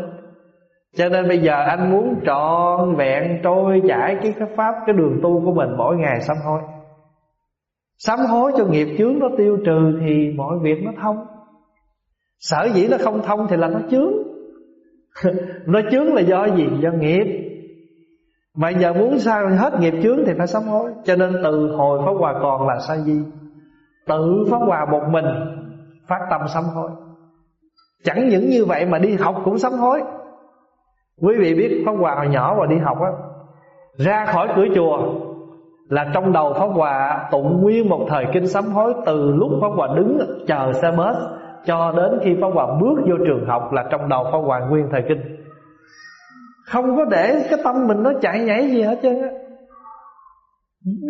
Cho nên bây giờ anh muốn trọn vẹn trôi chảy cái, pháp, cái đường tu của mình mỗi ngày sám hối. Sám hối cho nghiệp chướng nó tiêu trừ Thì mọi việc nó thông. Sở dĩ nó không thông thì là nó chướng. Nó chướng là do gì? Do nghiệp. Mà giờ muốn sao hết nghiệp chướng thì phải sám hối. Cho nên từ hồi Pháp Hòa còn là sa di. Tự Pháp Hòa một mình Phát tâm sám hối. Chẳng những như vậy mà đi học cũng sám hối. Quý vị biết Pháp Hòa hồi nhỏ và đi học á, Ra khỏi cửa chùa Là trong đầu Pháp Hòa tụng nguyên một thời kinh sám hối Từ lúc Pháp Hòa đứng chờ xe bus. Cho đến khi Pháp Hòa bước vô trường học Là trong đầu Pháp Hòa nguyên thời kinh. Không có để cái tâm mình nó chạy nhảy gì hết trơn á.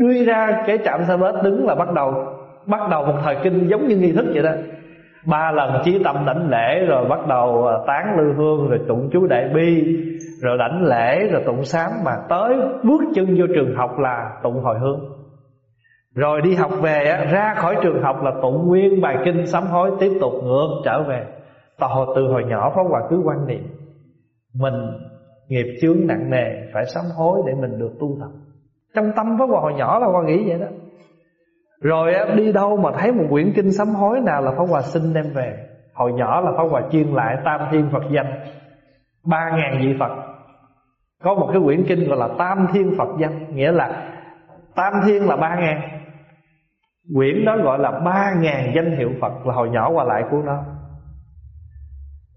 Đưa ra cái trạm xe bus đứng là bắt đầu Bắt đầu một thời kinh giống như nghi thức vậy đó. Ba lần trí tâm đảnh lễ Rồi bắt đầu à, tán lư hương, Rồi tụng chú đại bi, Rồi đảnh lễ, rồi tụng sám Mà tới bước chân vô trường học là tụng hồi hương. Rồi đi học về ra khỏi trường học là tụng nguyên bài kinh sám hối, Tiếp tục ngược trở về. Tò từ hồi nhỏ Pháp Hòa cứ quan niệm, Mình nghiệp chướng nặng nề, Phải sám hối để mình được tu tập. Trong tâm Pháp Hòa hồi nhỏ là Hòa nghĩ vậy đó. Rồi đi đâu mà thấy một quyển kinh sám hối nào là Pháp Hòa xin đem về? Hồi nhỏ là Pháp Hòa chuyên lại Tam Thiên Phật Danh. Ba ngàn vị Phật. Có một cái quyển kinh gọi là Tam Thiên Phật Danh, Nghĩa là Tam Thiên là ba ngàn. Quyển đó gọi là ba ngàn danh hiệu Phật Là hồi nhỏ Hòa lại của nó.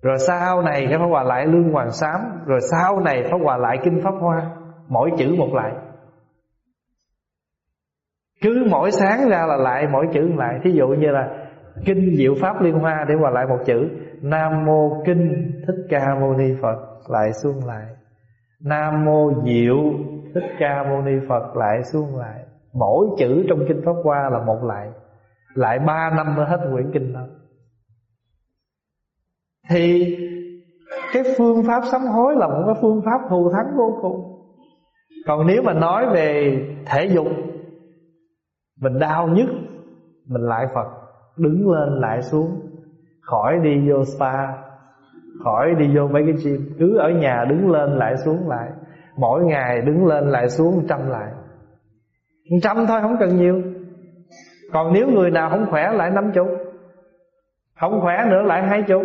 Rồi sau này cái Pháp Hòa lại Lương Hoàng Sám, Rồi sau này Pháp Hòa lại Kinh Pháp Hoa, Mỗi chữ một lại. Cứ mỗi sáng ra là lại, mỗi chữ lại. Thí dụ như là kinh diệu pháp liên hoa để hòa lại một chữ. Nam mô kinh thích ca mâu ni phật, lại xuống lại. Nam mô diệu thích ca mâu ni phật, lại xuống lại mỗi chữ trong kinh pháp hoa là một lại. Lại ba năm mới hết quyển kinh đó. Thì cái phương pháp sám hối là một cái phương pháp thù thắng vô cùng. Còn nếu mà nói về thể dục, mình đau nhất Mình lại Phật, Đứng lên lại xuống, Khỏi đi vô spa, Khỏi đi vô mấy cái gym, Cứ ở nhà đứng lên lại xuống lại, Mỗi ngày đứng lên lại xuống trăm lại. Trăm thôi, không cần nhiều. Còn nếu người nào không khỏe, lại năm chục. Không khỏe nữa, lại hai chục.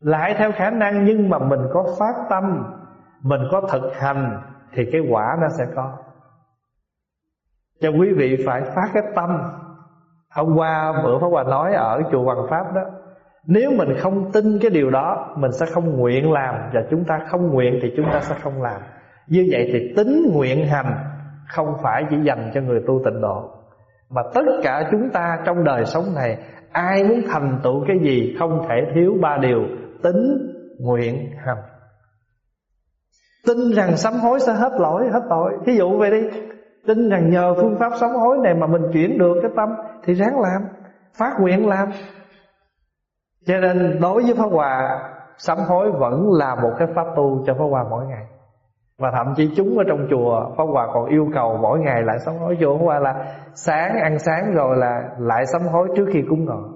Lại theo khả năng, Nhưng mà mình có phát tâm, Mình có thực hành, Thì cái quả nó sẽ có. Cho quý vị phải phát cái tâm. Hôm qua bữa Pháp Hòa nói ở chùa Hoàng Pháp đó, Nếu mình không tin cái điều đó, Mình sẽ không nguyện làm. Và chúng ta không nguyện thì chúng ta sẽ không làm. Như vậy thì tính nguyện hành không phải chỉ dành cho người tu tịnh độ Mà tất cả chúng ta trong đời sống này Ai muốn thành tựu cái gì Không thể thiếu ba điều Tính, nguyện, hành. Tin rằng sám hối sẽ hết lỗi, hết tội. Thí dụ vậy đi Tin rằng nhờ phương pháp sám hối này mà mình chuyển được cái tâm Thì ráng làm Phát nguyện làm. Cho nên đối với Pháp Hòa Sám hối vẫn là một cái pháp tu cho Pháp Hòa mỗi ngày. Và thậm chí chúng ở trong chùa, Pháp Hòa còn yêu cầu mỗi ngày lại sám hối Chùa Pháp Hòa là sáng ăn sáng rồi là lại sám hối trước khi cúng ngọ.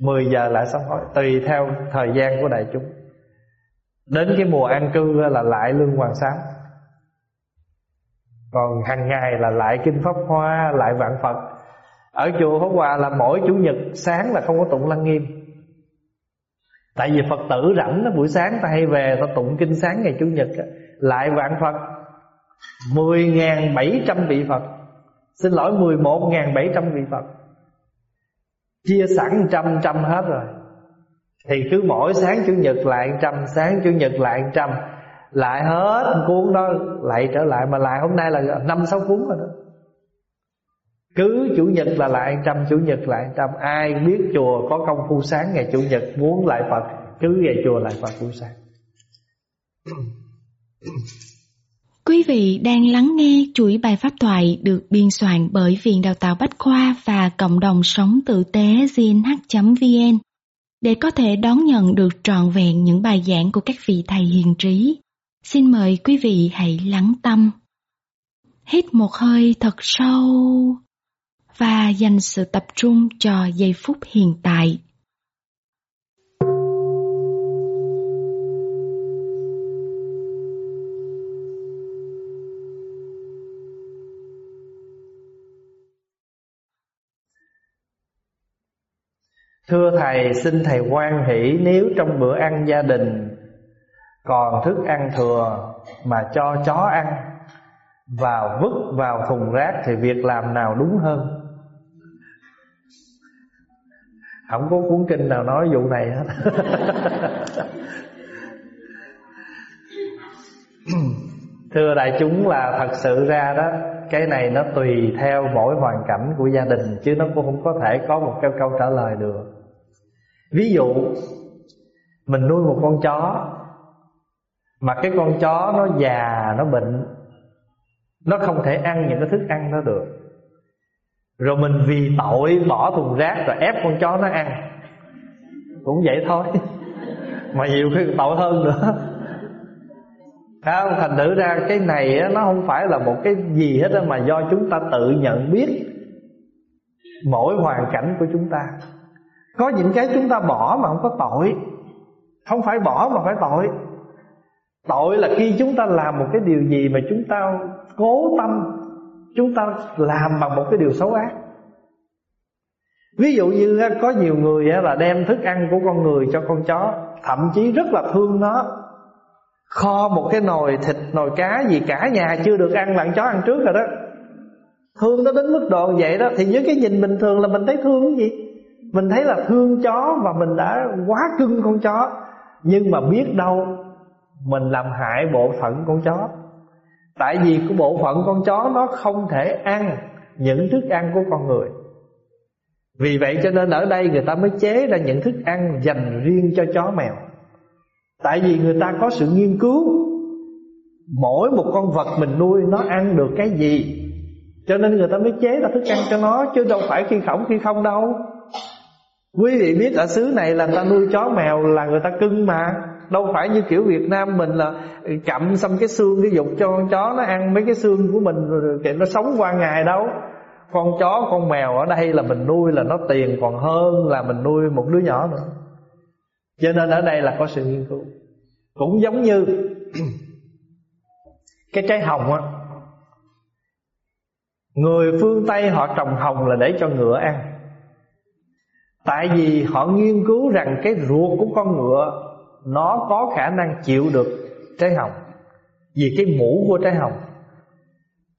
10 giờ lại sám hối, Tùy theo thời gian của đại chúng. Đến cái mùa an cư là lại lương hoàng sáng. Còn hàng ngày là lại kinh pháp hoa, lại vạn phật. Ở chùa pháp hòa là mỗi chủ nhật sáng là không có tụng lăng nghiêm tại vì phật tử rảnh đó, buổi sáng ta hay về ta tụng kinh sáng ngày chủ nhật lại vạn phật. 10.700 vị Phật. Xin lỗi 11.700 vị Phật. Chia sẵn trăm trăm hết rồi. Thì cứ mỗi sáng Chủ nhật lại trăm Sáng Chủ nhật lại trăm. Lại hết cuốn đó lại trở lại mà lại hôm nay là năm sáu cuốn rồi đó cứ chủ nhật là lại trăm chủ nhật lại trăm ai biết chùa có công phu sáng ngày chủ nhật, muốn lại phật, cứ về chùa lại phật buổi sáng Quý vị đang lắng nghe chuỗi bài pháp thoại được biên soạn bởi Viện Đào tạo Bách Khoa và Cộng đồng Sống Tử tế gnh.vn để có thể đón nhận được trọn vẹn những bài giảng của các vị thầy hiền trí. Xin mời quý vị hãy lắng tâm. Hít một hơi thật sâu và dành sự tập trung cho giây phút hiện tại. Thưa Thầy, xin Thầy quan hỷ nếu trong bữa ăn gia đình còn thức ăn thừa mà cho chó ăn và vứt vào thùng rác thì việc làm nào đúng hơn? Không có cuốn kinh nào nói vụ này hết. Thưa đại chúng là thật sự ra đó Cái này nó tùy theo mỗi hoàn cảnh của gia đình Chứ nó cũng không có thể có một cái câu trả lời được. Ví dụ Mình nuôi một con chó Mà cái con chó nó già, nó bệnh Nó không thể ăn những cái thức ăn đó được. Rồi mình vì tội bỏ thùng rác Rồi ép con chó nó ăn. Cũng vậy thôi. Mà nhiều khi tội hơn nữa. Không? Thành thử ra cái này nó không phải là một cái gì hết Mà do chúng ta tự nhận biết Mỗi hoàn cảnh của chúng ta. Có những cái chúng ta bỏ mà không có tội. Không phải bỏ mà phải tội. Tội là khi chúng ta làm một cái điều gì mà chúng ta cố tâm Chúng ta làm bằng một cái điều xấu ác. Ví dụ như có nhiều người là đem thức ăn của con người cho con chó Thậm chí rất là thương nó. Kho một cái nồi thịt, nồi cá gì cả nhà chưa được ăn bạn chó ăn trước rồi đó. Thương nó đến mức độ vậy đó. Thì với cái nhìn bình thường là mình thấy thương cái gì? Mình thấy là thương chó và mình đã quá cưng con chó. Nhưng mà biết đâu Mình làm hại bộ phận con chó. Tại vì cái bộ phận con chó nó không thể ăn Những thức ăn của con người. Vì vậy cho nên ở đây người ta mới chế ra những thức ăn dành riêng cho chó mèo. Tại vì người ta có sự nghiên cứu. Mỗi một con vật mình nuôi nó ăn được cái gì. Cho nên người ta mới chế ra thức ăn cho nó, Chứ đâu phải khi khổng, khi không đâu. Quý vị biết ở xứ này là người ta nuôi chó mèo là người ta cưng mà. Đâu phải như kiểu Việt Nam mình là Cặm xong cái xương, cái dục cho con chó nó ăn mấy cái xương của mình Thì nó sống qua ngày đâu. Con chó, con mèo ở đây là mình nuôi là nó tiền, còn hơn là mình nuôi một đứa nhỏ nữa. Cho nên ở đây là có sự nghiên cứu. Cũng giống như Cái trái hồng á. Người phương Tây họ trồng hồng là để cho ngựa ăn. Tại vì họ nghiên cứu rằng cái ruột của con ngựa nó có khả năng chịu được trái hồng. Vì cái mũ của trái hồng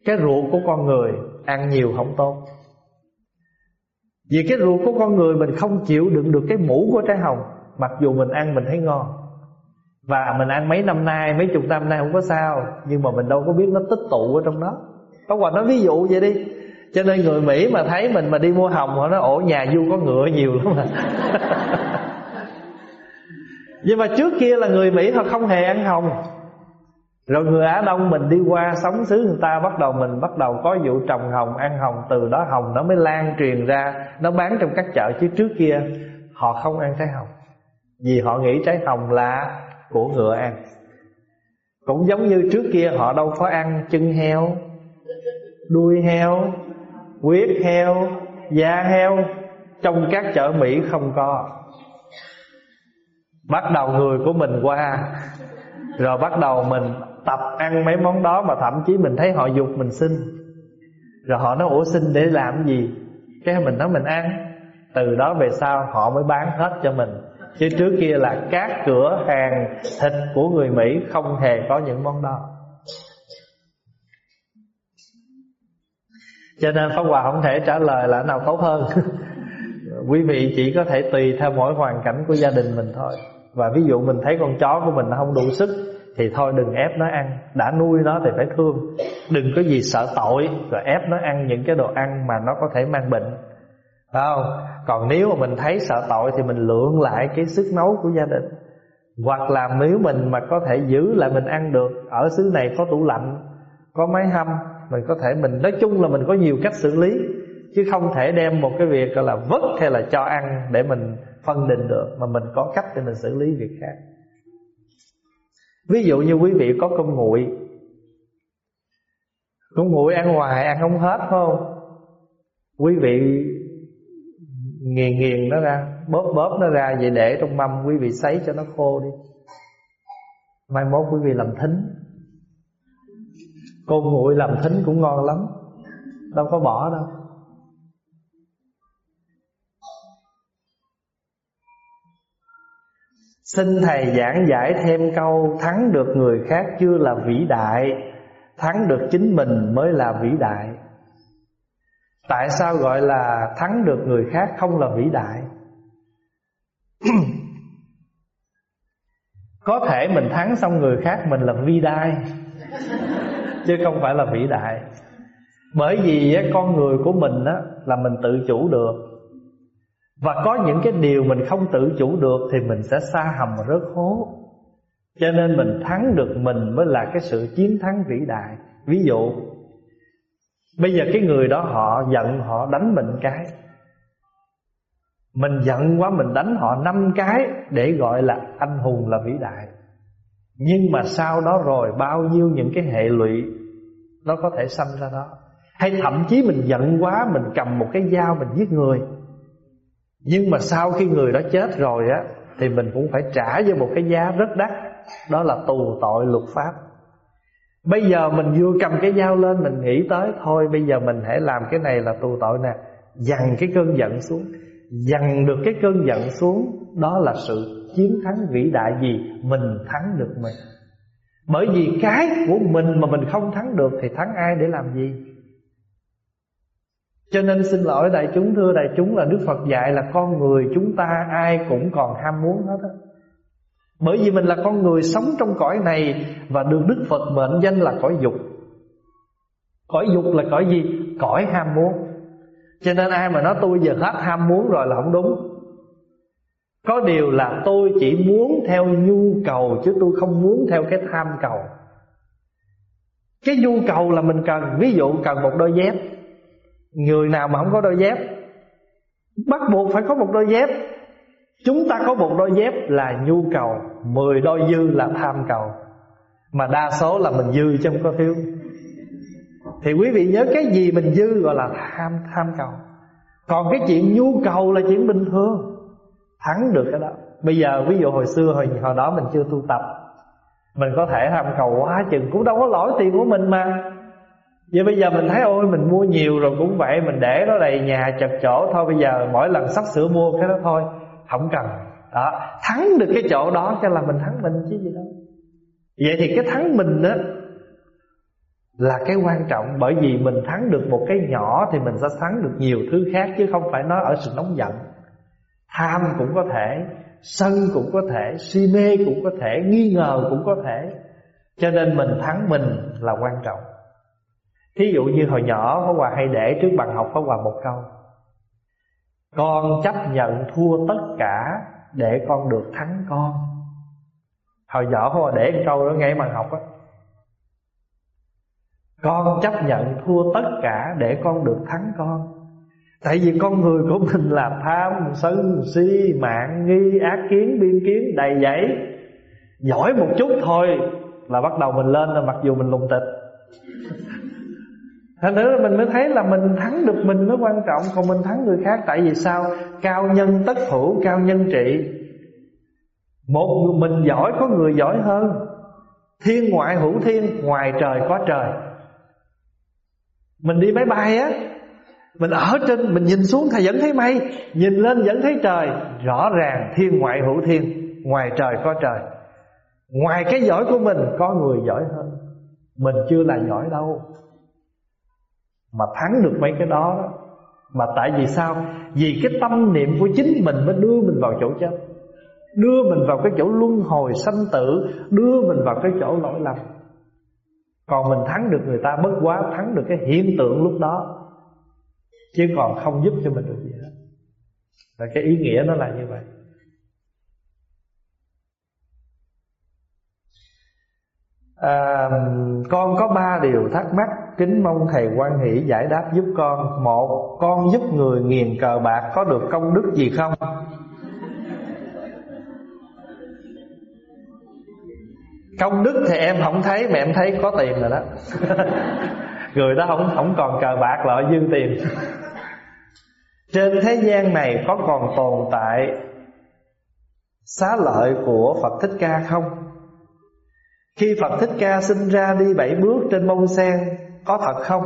Cái ruột của con người ăn nhiều không tốt. Vì cái ruột của con người mình không chịu đựng được cái mũ của trái hồng Mặc dù mình ăn mình thấy ngon. Và mình ăn mấy năm nay, mấy chục năm nay không có sao Nhưng mà mình đâu có biết nó tích tụ ở trong đó. Có quà nói ví dụ vậy đi. Cho nên người Mỹ mà thấy mình mà đi mua hồng Họ nói ổ nhà du có ngựa nhiều lắm mà Nhưng mà trước kia là người Mỹ họ không hề ăn hồng. Rồi người Á Đông mình đi qua sống xứ người ta Bắt đầu mình bắt đầu có vụ trồng hồng, Ăn hồng, từ đó hồng nó mới lan truyền ra, Nó bán trong các chợ. Chứ trước kia, họ không ăn trái hồng. Vì họ nghĩ trái hồng là của ngựa ăn. Cũng giống như trước kia, họ đâu có ăn chân heo, Đuôi heo huyết heo, da heo. Trong các chợ Mỹ không có bắt đầu người của mình qua. Rồi bắt đầu mình tập ăn mấy món đó mà thậm chí mình thấy họ dục mình xin. Rồi họ nói, ủa, xin để làm gì? Cái mình nói, mình ăn. Từ đó về sau họ mới bán hết cho mình. Chứ trước kia là các cửa hàng thịt của người Mỹ không hề có những món đó. Cho nên Pháp Hòa không thể trả lời là nào tốt hơn. Quý vị chỉ có thể tùy theo mỗi hoàn cảnh của gia đình mình thôi. Và ví dụ mình thấy con chó của mình nó không đủ sức, Thì thôi đừng ép nó ăn. Đã nuôi nó thì phải thương. Đừng có gì sợ tội, Rồi ép nó ăn những cái đồ ăn mà nó có thể mang bệnh. Phải không? Còn nếu mà mình thấy sợ tội Thì mình lượng lại cái sức nấu của gia đình. Hoặc là nếu mình mà có thể giữ lại mình ăn được, Ở xứ này có tủ lạnh, Có máy hâm, Mình có thể mình, Nói chung là mình có nhiều cách xử lý. Chứ không thể đem một cái việc gọi là vứt hay là cho ăn Để mình phân định được Mà mình có cách để mình xử lý việc khác. Ví dụ như quý vị có con nguội. Con nguội ăn hoài ăn không hết không? Quý vị nghiền nghiền nó ra, Bóp bóp nó ra, Vậy để trong mâm quý vị sấy cho nó khô đi. Mai mốt quý vị làm thính. Con nguội làm thính cũng ngon lắm. Đâu có bỏ đâu. Xin Thầy giảng giải thêm câu Thắng được người khác chưa là vĩ đại Thắng được chính mình mới là vĩ đại. Tại sao gọi là thắng được người khác không là vĩ đại? Có thể mình thắng xong người khác mình là vi đai Chứ không phải là vĩ đại. Bởi vì con người của mình á, là mình tự chủ được và có những cái điều mình không tự chủ được Thì mình sẽ xa hầm và rớt hố. Cho nên mình thắng được mình Mới là cái sự chiến thắng vĩ đại. Ví dụ, Bây giờ cái người đó họ giận, họ đánh mình cái. Mình giận quá, mình đánh họ năm cái Để gọi là anh hùng là vĩ đại. Nhưng mà sau đó rồi, Bao nhiêu những cái hệ lụy Nó có thể sanh ra đó. Hay thậm chí mình giận quá, Mình cầm một cái dao mình giết người nhưng mà sau khi người đó chết rồi á, Thì mình cũng phải trả cho một cái giá rất đắt, Đó là tù tội luật pháp. Bây giờ mình vừa cầm cái dao lên, Mình nghĩ tới, Thôi, bây giờ mình hãy làm cái này là tù tội nè. Dằn cái cơn giận xuống. Dằn được cái cơn giận xuống, Đó là sự chiến thắng vĩ đại gì Mình thắng được mình. Bởi vì cái của mình mà mình không thắng được Thì thắng ai để làm gì? Cho nên xin lỗi đại chúng, thưa đại chúng, là Đức Phật dạy là con người chúng ta ai cũng còn ham muốn hết á. Bởi vì mình là con người sống trong cõi này Và được Đức Phật mệnh danh là cõi dục. Cõi dục là cõi gì? Cõi ham muốn. Cho nên ai mà nói tôi giờ hết ham muốn rồi là không đúng. Có điều là tôi chỉ muốn theo nhu cầu Chứ tôi không muốn theo cái tham cầu. Cái nhu cầu là mình cần. Ví dụ cần một đôi dép. Người nào mà không có đôi dép Bắt buộc phải có một đôi dép. Chúng ta có một đôi dép là nhu cầu. Mười đôi dư là tham cầu. Mà đa số là mình dư chứ không có thiếu Thì quý vị nhớ cái gì mình dư gọi là tham tham cầu. Còn cái chuyện nhu cầu là chuyện bình thường. Thắng được cái đó. Bây giờ ví dụ hồi xưa hồi, hồi đó mình chưa tu tập. Mình có thể tham cầu quá chừng. Cũng đâu có lỗi tiền của mình mà. Vậy bây giờ mình thấy, ôi, mình mua nhiều rồi cũng vậy, Mình để nó đầy nhà chật chỗ Thôi bây giờ mỗi lần sắp sửa mua cái đó thôi, Không cần. Đó, Thắng được cái chỗ đó cho là mình thắng mình chứ gì đâu. Vậy thì cái thắng mình đó Là cái quan trọng, Bởi vì mình thắng được một cái nhỏ Thì mình sẽ thắng được nhiều thứ khác, Chứ không phải nói ở sự nóng giận. Tham cũng có thể, Sân cũng có thể, Si mê cũng có thể, Nghi ngờ cũng có thể. Cho nên mình thắng mình là quan trọng. Thí dụ như hồi nhỏ Pháp Hòa hay để trước bàn học Pháp Hòa một câu. Con chấp nhận thua tất cả Để con được thắng con. Hồi nhỏ Pháp Hòa để một câu đó ngay bàn học á. Con chấp nhận thua tất cả Để con được thắng con. Tại vì con người của mình là tham, sân, si, mạng, nghi, ác kiến, biên kiến, đầy dẫy. Giỏi một chút thôi là bắt đầu mình lên là mặc dù mình lùng tịch. Thành thử mình mới thấy là mình thắng được mình mới quan trọng, Còn mình thắng người khác. Tại vì sao? Cao nhân tất hữu, cao nhân trị. Một mình giỏi có người giỏi hơn. Thiên ngoại hữu thiên, Ngoài trời có trời. Mình đi máy bay á, Mình ở trên, Mình nhìn xuống thầy vẫn thấy mây, Nhìn lên vẫn thấy trời. Rõ ràng thiên ngoại hữu thiên, Ngoài trời có trời. Ngoài cái giỏi của mình, Có người giỏi hơn. Mình chưa là giỏi đâu mà thắng được mấy cái đó, Mà tại vì sao? Vì cái tâm niệm của chính mình Mới đưa mình vào chỗ chết. Đưa mình vào cái chỗ luân hồi sanh tử, Đưa mình vào cái chỗ lỗi lầm. Còn mình thắng được người ta bất quá Thắng được cái hiện tượng lúc đó. Chứ còn không giúp cho mình được gì hết. Và cái ý nghĩa nó là như vậy. À, Con có ba điều thắc mắc Kính mong Thầy quan hỷ giải đáp giúp con Một, con giúp người nghiền cờ bạc Có được công đức gì không? Công đức thì em không thấy Mà em thấy có tiền rồi đó Người đó không không còn cờ bạc là dư tiền Trên thế gian này có còn tồn tại Xá lợi của Phật Thích Ca không? Khi Phật Thích Ca sinh ra đi bảy bước trên bông sen Có thật không?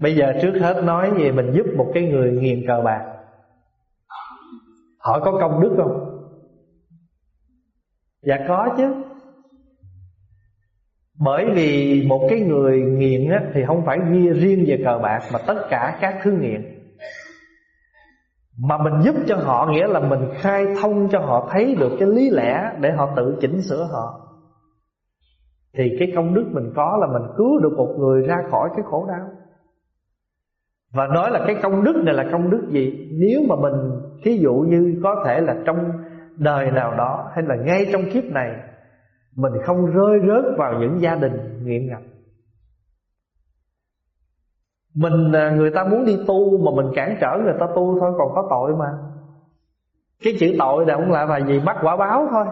Bây giờ trước hết nói về mình giúp một cái người nghiền cờ bạc Họ có công đức không? Dạ có chứ Bởi vì một cái người nghiện á, thì không phải ghi riêng về cờ bạc Mà tất cả các thứ nghiện mà mình giúp cho họ nghĩa là mình khai thông cho họ thấy được cái lý lẽ Để họ tự chỉnh sửa họ. Thì cái công đức mình có là mình cứu được một người ra khỏi cái khổ đau. Và nói là cái công đức này là công đức gì? Nếu mà mình, Thí dụ như có thể là trong đời nào đó hay là ngay trong kiếp này, mình không rơi rớt vào những gia đình nghiện ngập mình người ta muốn đi tu mà mình cản trở người ta tu thôi, còn có tội mà. Cái chữ tội này cũng lại là gì? Bắt quả báo thôi.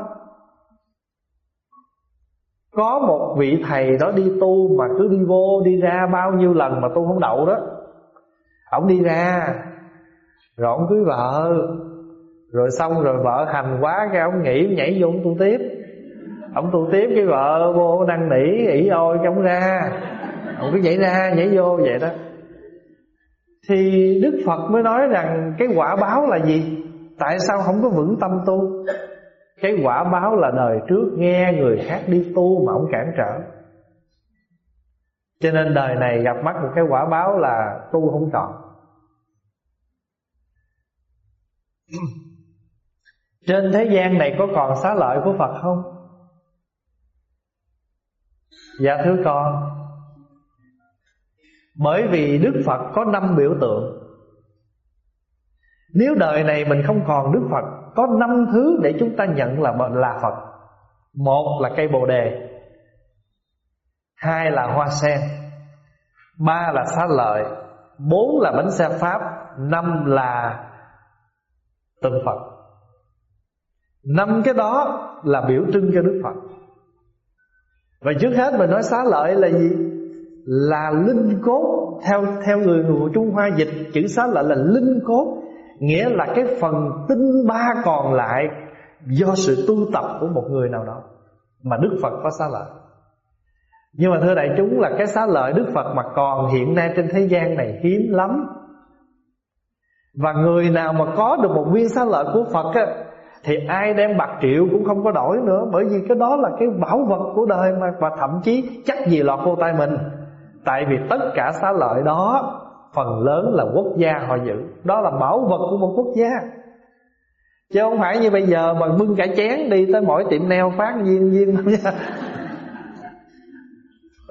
Có một vị thầy đó đi tu mà cứ đi vô, đi ra bao nhiêu lần mà tu không đậu đó. Ông đi ra, Rồi ông cưới vợ. Rồi xong rồi vợ hành quá cái ông nghỉ nhảy vô ông tu tiếp. Ông tu tiếp cái vợ vô năn nỉ, ỉ ôi cái ông ra. Ông cứ nhảy ra, nhảy vô, vậy đó thì đức phật mới nói rằng cái quả báo là gì? Tại sao không có vững tâm tu? Cái quả báo là đời trước nghe người khác đi tu mà ông cản trở. Cho nên đời này gặp mắt một cái quả báo là tu không chọn trên thế gian này có còn xá lợi của Phật không? Dạ thưa con bởi vì Đức Phật có năm biểu tượng. Nếu đời này mình không còn Đức Phật, Có năm thứ để chúng ta nhận là là Phật. Một là cây bồ đề. Hai là hoa sen. Ba là xá lợi. Bốn là bánh xe Pháp. Năm là tượng Phật. Năm cái đó là biểu trưng cho Đức Phật. Và trước hết mình nói xá lợi là gì? Là linh cốt. Theo theo người người Trung Hoa dịch, Chữ xá lợi là linh cốt, Nghĩa là cái phần tinh ba còn lại Do sự tu tập của một người nào đó Mà Đức Phật có xá lợi. Nhưng mà thưa đại chúng là cái xá lợi Đức Phật mà còn hiện nay trên thế gian này hiếm lắm. Và người nào mà có được một viên xá lợi của Phật á, thì ai đem bạc triệu cũng không có đổi nữa, bởi vì cái đó là cái bảo vật của đời mà, và thậm chí chắc gì lọt vô tay mình tại vì tất cả xá lợi đó, phần lớn là quốc gia họ giữ. Đó là bảo vật của một quốc gia. Chứ không phải như bây giờ mà bưng cả chén đi tới mỗi tiệm neo phát viên viên.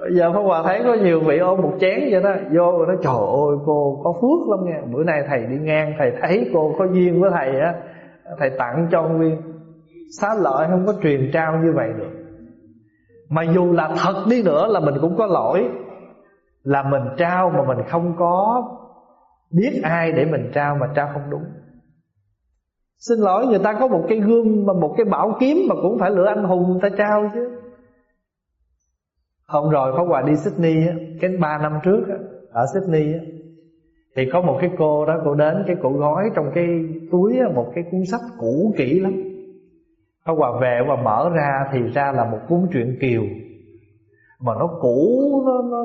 Bây giờ Pháp Hòa thấy có nhiều vị ôm một chén vậy đó, Vô rồi nói, trời ơi, cô có phước lắm nha. Bữa nay thầy đi ngang, thầy thấy cô có duyên với thầy á. Thầy tặng cho nguyên. Xá lợi không có truyền trao như vậy được. Mà dù là thật đi nữa là mình cũng có lỗi là mình trao mà mình không có biết ai để mình trao mà trao không đúng. Xin lỗi người ta có một cái gương mà một cái bảo kiếm mà cũng phải lựa anh hùng người ta trao chứ. Hôm rồi có quà đi Sydney á, cái ba năm trước á, ở Sydney á, thì có một cái cô đó cô đến cái cổ gói trong cái túi một cái cuốn sách cũ kỹ lắm. Có Hòa về và mở ra thì ra là một cuốn truyện Kiều. Mà nó cũ, nó, nó,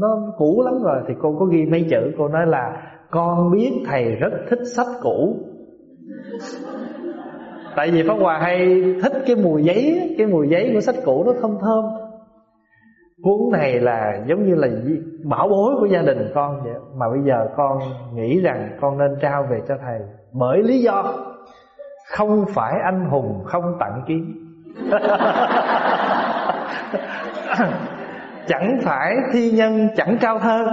nó cũ lắm rồi. Thì cô có ghi mấy chữ, cô nói là Con biết thầy rất thích sách cũ. Tại vì Pháp Hòa hay thích cái mùi giấy Cái mùi giấy của sách cũ nó thơm thơm. Cuốn này là giống như là bảo bối của gia đình con vậy Mà bây giờ con nghĩ rằng con nên trao về cho thầy Bởi lý do Không phải anh hùng không tặng kiến Chẳng phải thi nhân, chẳng trao thơ.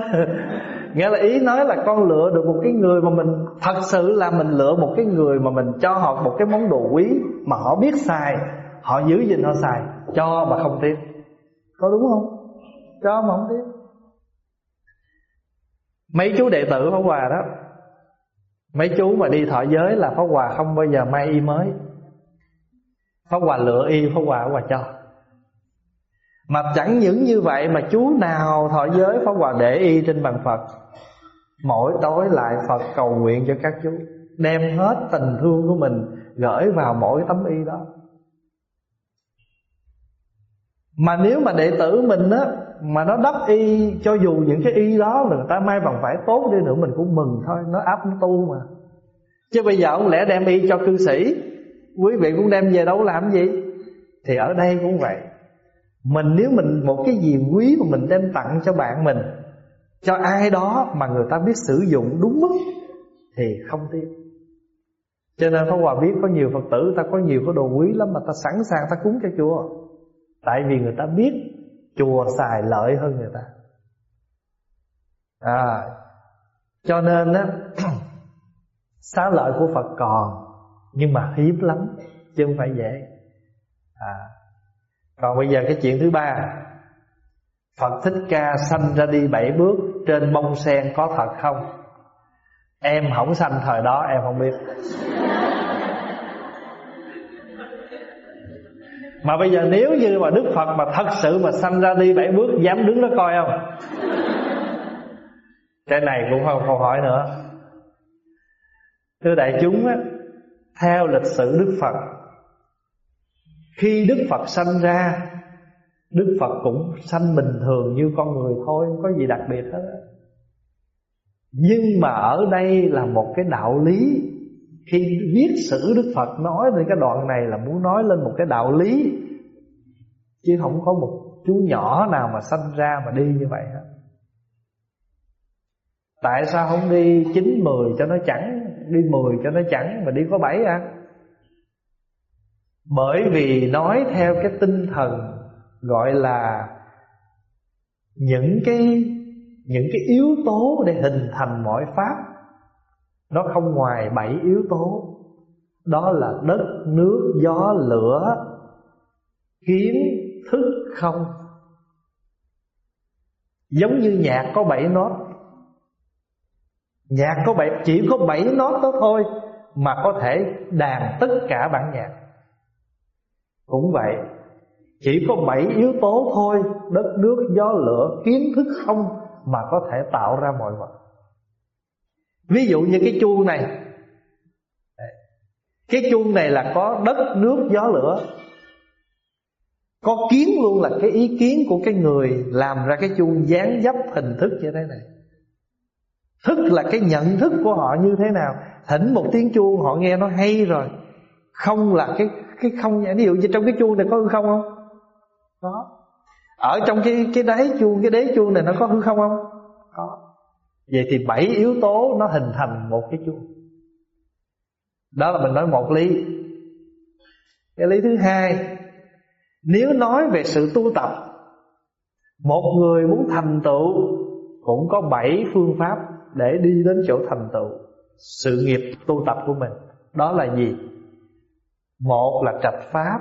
Nghĩa là ý nói là con lựa được một cái người mà mình, Thật sự là mình lựa một cái người mà mình cho họ một cái món đồ quý Mà họ biết xài, Họ giữ gìn họ xài, Cho mà không tiếc. Có đúng không? Cho mà không tiếc. Mấy chú đệ tử Pháp Hòa đó, Mấy chú mà đi thọ giới là Pháp Hòa không bao giờ may y mới. Pháp Hòa lựa y, Pháp Hòa Pháp Hòa cho. Mà chẳng những như vậy mà chú nào thọ giới Pháp Hòa để y trên bàn Phật, Mỗi tối lại Phật cầu nguyện cho các chú, Đem hết tình thương của mình Gửi vào mỗi tấm y đó. Mà nếu mà đệ tử mình á, Mà nó đắp y Cho dù những cái y đó Người ta may bằng phải tốt đi nữa, Mình cũng mừng thôi, Nó áp nó tu mà. Chứ bây giờ ông lẽ đem y cho cư sĩ? Quý vị cũng đem về đâu làm gì? Thì ở đây cũng vậy. Mình nếu mình một cái gì quý Mà mình đem tặng cho bạn mình Cho ai đó mà người ta biết sử dụng đúng mức Thì không tiếc. Cho nên Pháp Hòa biết có nhiều Phật tử Ta có nhiều cái đồ quý lắm Mà ta sẵn sàng ta cúng cho chùa Tại vì người ta biết Chùa xài lợi hơn người ta. À, Cho nên á Xá lợi của Phật còn Nhưng mà hiếm lắm Chứ không phải dễ. À. Còn bây giờ cái chuyện thứ ba. Phật Thích Ca sanh ra đi bảy bước, Trên bông sen có thật không? Em không sanh thời đó, em không biết. Mà bây giờ nếu như mà Đức Phật mà thật sự mà sanh ra đi bảy bước, Dám đứng đó coi không? Cái này cũng không câu hỏi nữa. Thưa đại chúng á, Theo lịch sử Đức Phật khi Đức Phật sanh ra Đức Phật cũng sanh bình thường như con người thôi Không có gì đặc biệt hết Nhưng mà ở đây là một cái đạo lý. Khi viết sử Đức Phật nói Thì cái đoạn này là muốn nói lên một cái đạo lý. Chứ không có một chú nhỏ nào mà sanh ra mà đi như vậy hết. Tại sao không đi 9, 10 cho nó chẳng Đi 10 cho nó chẳng Mà đi có 7 à? Bởi vì nói theo cái tinh thần Gọi là Những cái Những cái yếu tố để hình thành mọi pháp. Nó không ngoài bảy yếu tố. Đó là đất, nước, gió, lửa Kiến, thức, không. Giống như nhạc có bảy nốt. Nhạc có bảy chỉ có bảy nốt đó thôi Mà có thể đàn tất cả bản nhạc. Cũng vậy, Chỉ có bảy yếu tố thôi, Đất nước, gió, lửa, kiến thức không Mà có thể tạo ra mọi vật. Ví dụ như cái chuông này. Cái chuông này là có đất, nước, gió, lửa. Có kiến luôn là cái ý kiến của cái người Làm ra cái chuông dáng dấp hình thức như thế này. Thức là cái nhận thức của họ như thế nào. Thỉnh một tiếng chuông, họ nghe nó hay rồi. Không là cái cái không Ví dụ như trong cái chuông này có hư không không? Có. Ở trong cái cái đáy chuông, Cái đế chuông này nó có hư không không? Có. Vậy thì bảy yếu tố nó hình thành một cái chuông. Đó là mình nói một lý. Cái lý thứ hai, Nếu nói về sự tu tập, Một người muốn thành tựu Cũng có bảy phương pháp để đi đến chỗ thành tựu. Sự nghiệp tu tập của mình. Đó là gì? Một là trạch pháp,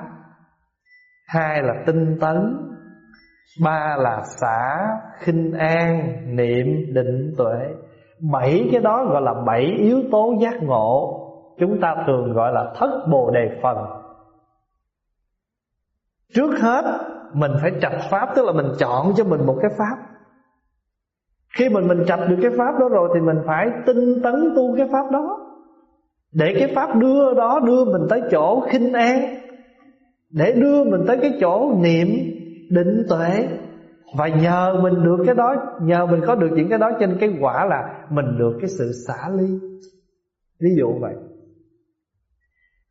hai là tinh tấn, ba là xả, khinh an, niệm, định, tuệ. Bảy cái đó gọi là bảy yếu tố giác ngộ, chúng ta thường gọi là thất bồ đề phần. Trước hết, mình phải trạch pháp, tức là mình chọn cho mình một cái pháp. Khi mình mình trạch được cái pháp đó rồi Thì mình phải tinh tấn tu cái pháp đó. Để cái pháp đưa đó Đưa mình tới chỗ khinh an. Để đưa mình tới cái chỗ niệm Định tuệ. Và nhờ mình được cái đó Nhờ mình có được những cái đó Trên cái quả là Mình được cái sự xả ly. Ví dụ vậy.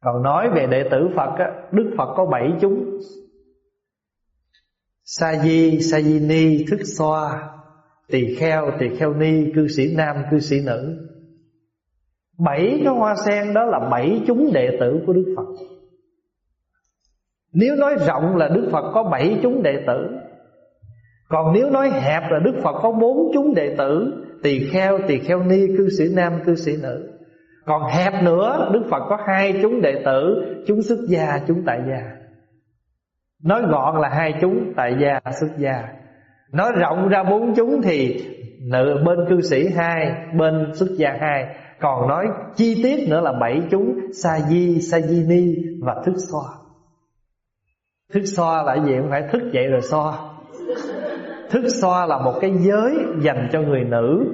Còn nói về đệ tử Phật á, Đức Phật có bảy chúng. Sa di, sa di ni, thức xoa tỳ kheo tỳ kheo ni cư sĩ nam cư sĩ nữ bảy cái hoa sen đó là bảy chúng đệ tử của đức phật. Nếu nói rộng là đức phật có bảy chúng đệ tử. Còn nếu nói hẹp là đức phật có bốn chúng đệ tử, tỳ kheo tỳ kheo ni, cư sĩ nam, cư sĩ nữ. Còn hẹp nữa, đức phật có hai chúng đệ tử, chúng xuất gia, chúng tại gia. Nói gọn là hai chúng, Tại gia, xuất gia. Nói rộng ra bốn chúng thì nữ, Bên cư sĩ hai, Bên xuất gia hai. Còn nói chi tiết nữa là bảy chúng Sa di, sa di ni và thức xoa. Thức xoa là gì? Không phải thức dậy rồi xoa. Thức xoa là một cái giới dành cho người nữ.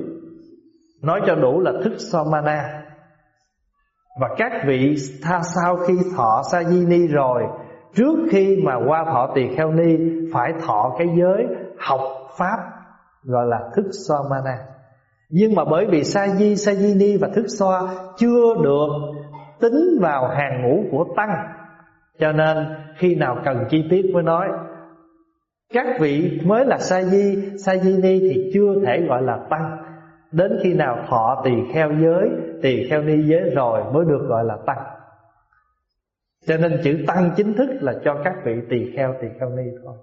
Nói cho đủ là thức xoa mana. Và các vị tha sau khi thọ sa di ni rồi Trước khi mà qua thọ tỳ kheo ni Phải thọ cái giới học pháp Gọi là thức xoa mana. Nhưng mà bởi vì sa di, sa di ni và thức xoa Chưa được tính vào hàng ngũ của tăng. Cho nên khi nào cần chi tiết mới nói. Các vị mới là sa di, sa di ni thì chưa thể gọi là tăng. Đến khi nào thọ tỳ kheo giới Tỳ kheo ni giới rồi mới được gọi là tăng. Cho nên chữ tăng chính thức là cho các vị tỳ kheo tỳ kheo ni thôi.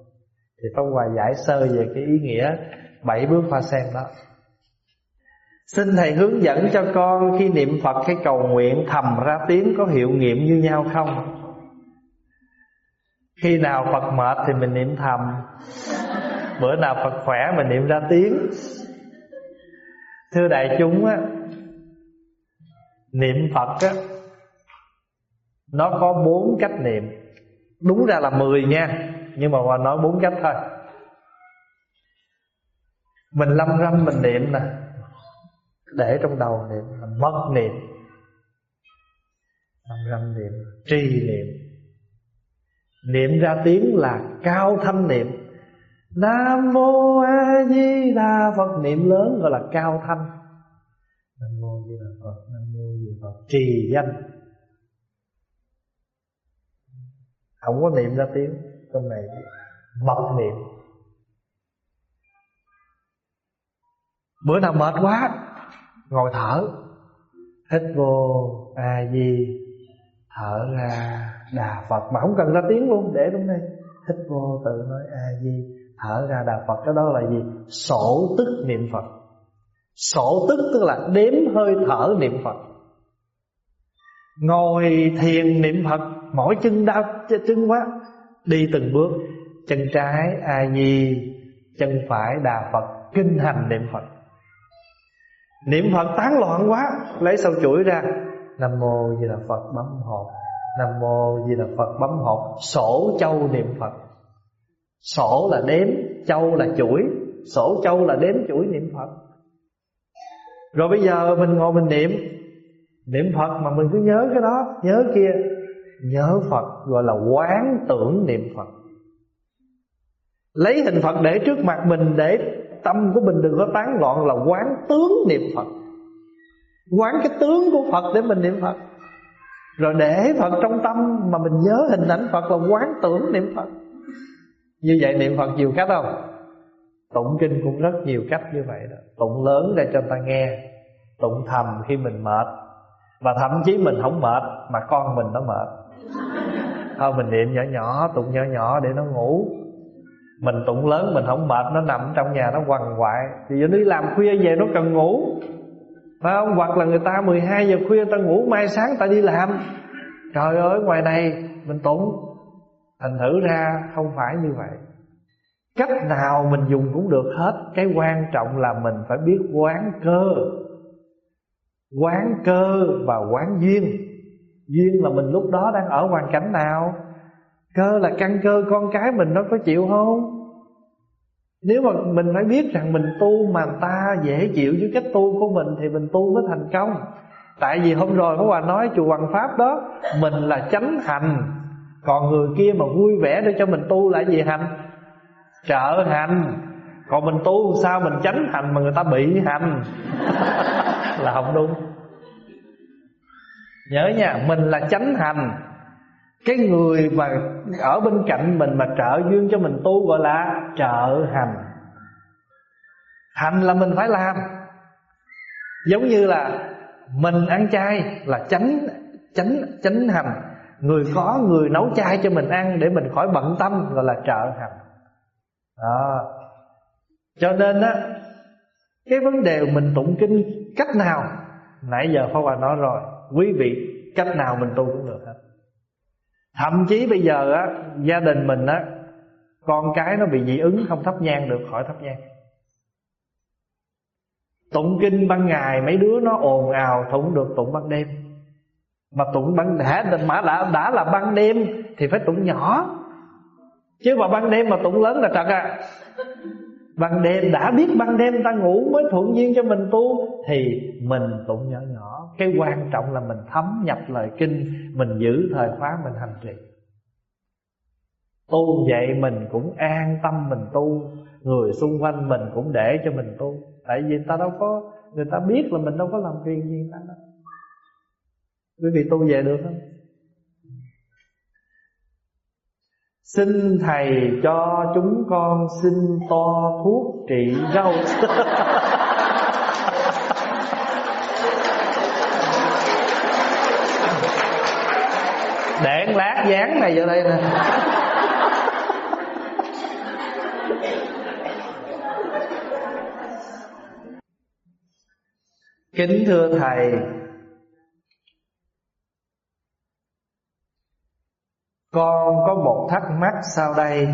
Thì Pháp Hòa giải sơ về cái ý nghĩa bảy bước hoa sen đó. Xin Thầy hướng dẫn cho con khi niệm Phật hay cầu nguyện thầm ra tiếng có hiệu nghiệm như nhau không? Khi nào Phật mệt thì mình niệm thầm. Bữa nào Phật khỏe mình niệm ra tiếng. Thưa đại chúng á, Niệm Phật á, nó có bốn cách niệm. Đúng ra là mười nha, Nhưng mà Hòa nói bốn cách thôi. Mình lâm râm mình niệm nè. Để trong đầu niệm là mất niệm. Lâm râm niệm Trì niệm. Niệm ra tiếng là cao thanh niệm. Nam mô A Di Đà Phật. Niệm lớn gọi là cao thanh. Nam mô Di Đà Phật, Nam mô Di Đà Phật. Trì danh. Không có niệm ra tiếng, trong này mật niệm. Bữa nào mệt quá ngồi thở. Hít vô, a di thở ra. Đà phật mà không cần ra tiếng luôn, để đúng đây. Hít vô, tự nói, a di thở ra. Đà phật cái đó là gì? Sổ tức niệm phật. Sổ tức tức là đếm hơi thở niệm phật. Ngồi thiền niệm phật mỗi chân đau chân quá. Đi từng bước, chân trái, a di chân phải, đà phật kinh hành niệm phật niệm phật tán loạn quá, lấy sâu chuỗi ra. Nam mô di đà phật bấm hộp nam mô di đà phật bấm hộp sổ châu niệm phật. Sổ là đếm, châu là chuỗi. Sổ châu là đếm chuỗi niệm phật. Rồi bây giờ mình ngồi mình niệm. Niệm Phật mà mình cứ nhớ cái đó, Nhớ kia. Nhớ Phật, gọi là quán tưởng niệm Phật. Lấy hình Phật để trước mặt mình Để tâm của mình đừng có tán loạn Là quán tướng niệm Phật. Quán cái tướng của Phật để mình niệm Phật. Rồi để Phật trong tâm Mà mình nhớ hình ảnh Phật là quán tưởng niệm Phật. Như vậy niệm Phật nhiều cách không? Tụng kinh cũng rất nhiều cách như vậy đó. Tụng lớn để cho ta nghe. Tụng thầm khi mình mệt. Và thậm chí mình không mệt, Mà con mình nó mệt. Thôi mình niệm nhỏ nhỏ, tụng nhỏ nhỏ để nó ngủ mình tụng lớn, mình không mệt, nó nằm trong nhà, nó quằn quại. Thì giờ đi làm khuya về nó cần ngủ. Phải không? Hoặc là người ta 12 giờ khuya ta ngủ mai sáng ta đi làm. Trời ơi, ngoài này mình tụng. Thành thử ra không phải như vậy. Cách nào mình dùng cũng được hết. Cái quan trọng là mình phải biết quán cơ. Quán cơ và quán duyên. Duyên là mình lúc đó đang ở hoàn cảnh nào? Cơ là căn cơ con cái mình nó có chịu không? Nếu mà mình phải biết rằng mình tu mà ta dễ chịu với cách tu của mình Thì mình tu mới thành công. Tại vì hôm rồi có Hòa nói chùa Hoàng Pháp đó, Mình là chánh hành, Còn người kia mà vui vẻ để cho mình tu là gì hành? Trợ hành. Còn mình tu sao mình tránh hành mà người ta bị hành? Là không đúng. Nhớ nha, Mình là chánh hành. Cái người mà ở bên cạnh mình Mà trợ duyên cho mình tu gọi là trợ hành. Hành là mình phải làm. Giống như là Mình ăn chay là tránh tránh tránh hành. Người có, người nấu chay cho mình ăn Để mình khỏi bận tâm gọi là trợ hành. Đó. Cho nên á, Cái vấn đề mình tụng kinh cách nào, Nãy giờ Pháp Hòa nói rồi, quý vị cách nào mình tu cũng được hết thậm chí bây giờ á gia đình mình á Con cái nó bị dị ứng không thắp nhang được khỏi thắp nhang. Tụng kinh ban ngày mấy đứa nó ồn ào Tụng được tụng ban đêm. Mà tụng ban đã, mà đã, đã là ban đêm Thì phải tụng nhỏ. Chứ mà ban đêm mà tụng lớn là trật à. Ban đêm, đã biết ban đêm ta ngủ mới thuận duyên cho mình tu, Thì mình tụng nhỏ nhỏ. Cái quan trọng là mình thấm nhập lời kinh, Mình giữ thời khóa, mình hành trì. Tu vậy mình cũng an tâm mình tu, Người xung quanh mình cũng để cho mình tu. Tại vì ta đâu có, Người ta biết là mình đâu có làm phiền gì ta đâu. Quý vị tu về được không? Xin thầy cho chúng con xin to thuốc trị rau. Để lát dán này vô đây nè. Kính thưa Thầy Con có một thắc mắc sau đây.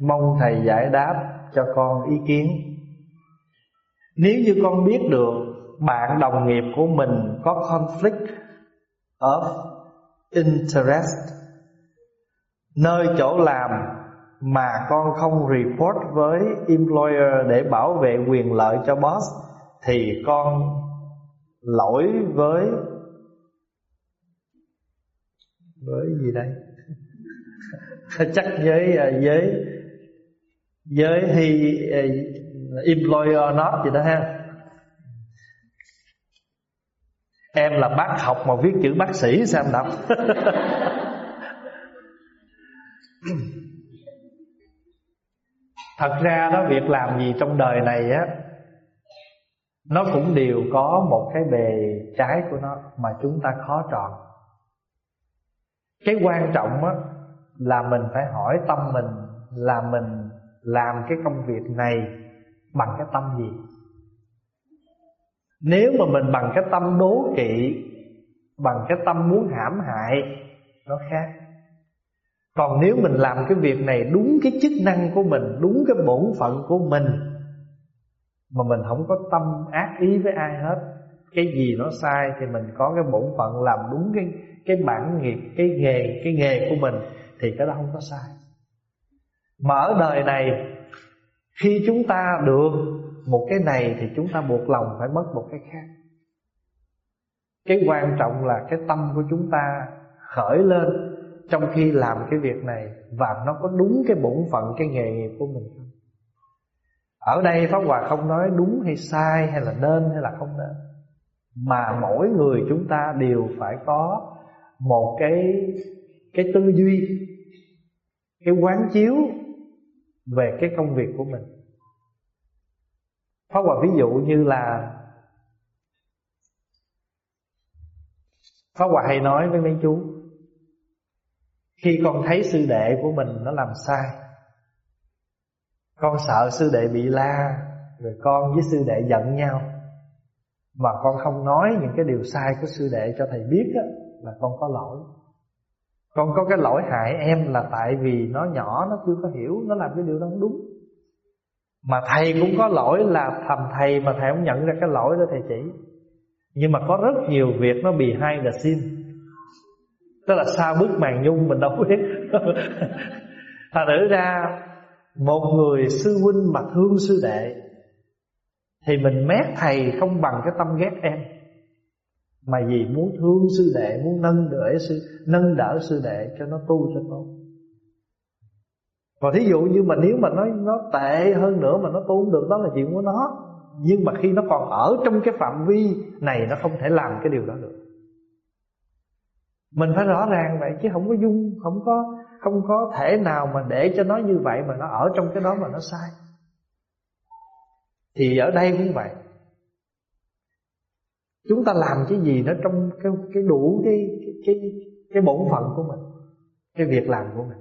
Mong Thầy giải đáp cho con ý kiến. Nếu như con biết được Bạn đồng nghiệp của mình có conflict of interest, Nơi chỗ làm mà con không report với employer để bảo vệ quyền lợi cho boss, Thì con lỗi với với gì đây? chắc với à, với với he uh, à, employer not gì đó ha. Em là bác học mà viết chữ bác sĩ sao em đọc? Thật ra đó việc làm gì trong đời này á nó cũng đều có một cái bề trái của nó mà chúng ta khó chọn. Cái quan trọng á là mình phải hỏi tâm mình là mình làm cái công việc này bằng cái tâm gì? Nếu mà mình bằng cái tâm đố kỵ, bằng cái tâm muốn hãm hại, nó khác. Còn nếu mình làm cái việc này đúng cái chức năng của mình, đúng cái bổn phận của mình, mà mình không có tâm ác ý với ai hết, cái gì nó sai thì mình có cái bổn phận làm đúng cái cái bản nghiệp, cái nghề cái nghề của mình thì cái đó không có sai. Mà ở đời này, khi chúng ta được một cái này thì chúng ta buộc lòng phải mất một cái khác. Cái quan trọng là cái tâm của chúng ta khởi lên trong khi làm cái việc này và nó có đúng cái bổn phận, cái nghề nghiệp của mình không? Ở đây Pháp Hòa không nói đúng hay sai hay là nên hay là không nên, Mà mỗi người chúng ta đều phải có một cái cái tư duy cái quán chiếu về cái công việc của mình. Pháp Hòa ví dụ như là Pháp Hòa hay nói với mấy chú Khi con thấy sư đệ của mình nó làm sai con sợ sư đệ bị la Rồi con với sư đệ giận nhau Mà con không nói những cái điều sai của sư đệ cho thầy biết á, Là con có lỗi. Con có cái lỗi hại em là tại vì nó nhỏ, Nó chưa có hiểu, Nó làm cái điều đó không đúng. Mà thầy cũng có lỗi là thầm thầy Mà thầy không nhận ra cái lỗi đó thầy chỉ. Nhưng mà có rất nhiều việc nó bị hai là xin Tức là sao bước màn nhung mình đâu biết. Thành thử ra, một người sư huynh mà thương sư đệ, Thì mình mét thầy không bằng cái tâm ghét em. Mà vì muốn thương sư đệ Muốn nâng đỡ sư, nâng đỡ sư đệ cho nó tu cho tốt. Và thí dụ như mà nếu mà nó nó tệ hơn nữa Mà nó tu không được đó là chuyện của nó. Nhưng mà khi nó còn ở trong cái phạm vi này Nó không thể làm cái điều đó được. Mình phải rõ ràng vậy Chứ không có dung Không có không có thể nào mà để cho nó như vậy Mà nó ở trong cái đó mà nó sai. Thì ở đây cũng vậy. Chúng ta làm cái gì nó trong cái, cái đủ cái, cái, cái, cái bổn phận của mình Cái việc làm của mình.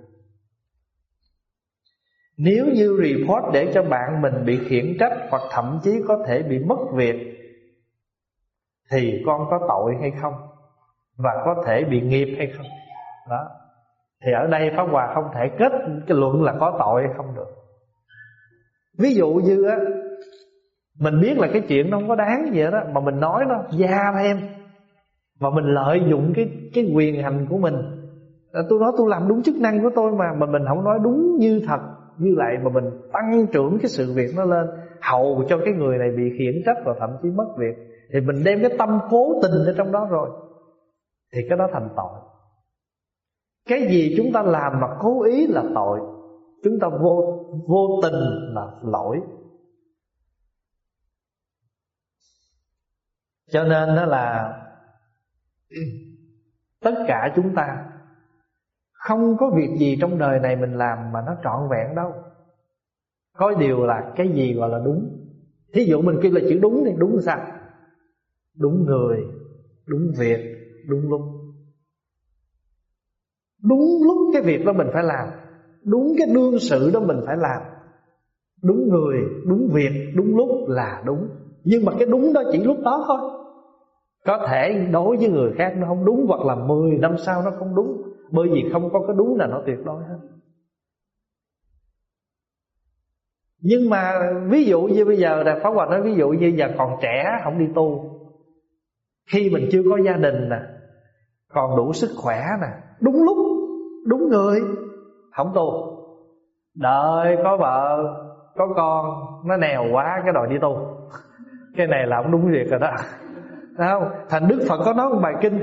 Nếu như report để cho bạn mình bị khiển trách Hoặc thậm chí có thể bị mất việc Thì con có tội hay không? Và có thể bị nghiệp hay không? Đó. Thì ở đây Pháp Hòa không thể kết cái luận là có tội hay không được. Ví dụ như á mình biết là cái chuyện nó không có đáng gì đó Mà mình nói nó gia thêm. Mà mình lợi dụng cái cái quyền hành của mình. À, tôi nói tôi làm đúng chức năng của tôi mà Mà mình không nói đúng như thật. Như lại mà mình tăng trưởng cái sự việc nó lên, Hầu cho cái người này bị khiển trách Và thậm chí mất việc. Thì mình đem cái tâm cố tình ở trong đó rồi, Thì cái đó thành tội. Cái gì chúng ta làm mà cố ý là tội, Chúng ta vô vô tình là lỗi. Cho nên đó là Tất cả chúng ta Không có việc gì trong đời này mình làm mà nó trọn vẹn đâu. Có điều là cái gì gọi là đúng? Thí dụ mình kêu là chữ đúng thì đúng sao? Đúng người, Đúng việc, Đúng lúc. Đúng lúc cái việc đó mình phải làm. Đúng cái đương sự đó mình phải làm. Đúng người, Đúng việc, Đúng lúc là đúng. Nhưng mà cái đúng đó chỉ lúc đó thôi. Có thể đối với người khác nó không đúng Hoặc là 10 năm sau nó không đúng, Bởi vì không có cái đúng là nó tuyệt đối hết. Nhưng mà ví dụ như bây giờ Pháp Hòa nói ví dụ như giờ còn trẻ Không đi tu, Khi mình chưa có gia đình nè, Còn đủ sức khỏe nè, Đúng lúc, Đúng người, Không tu. Đợi có vợ, Có con, Nó nèo quá cái đòi đi tu. Cái này là không đúng việc rồi đó. Thấy không? Thành Đức Phật có nói một bài kinh.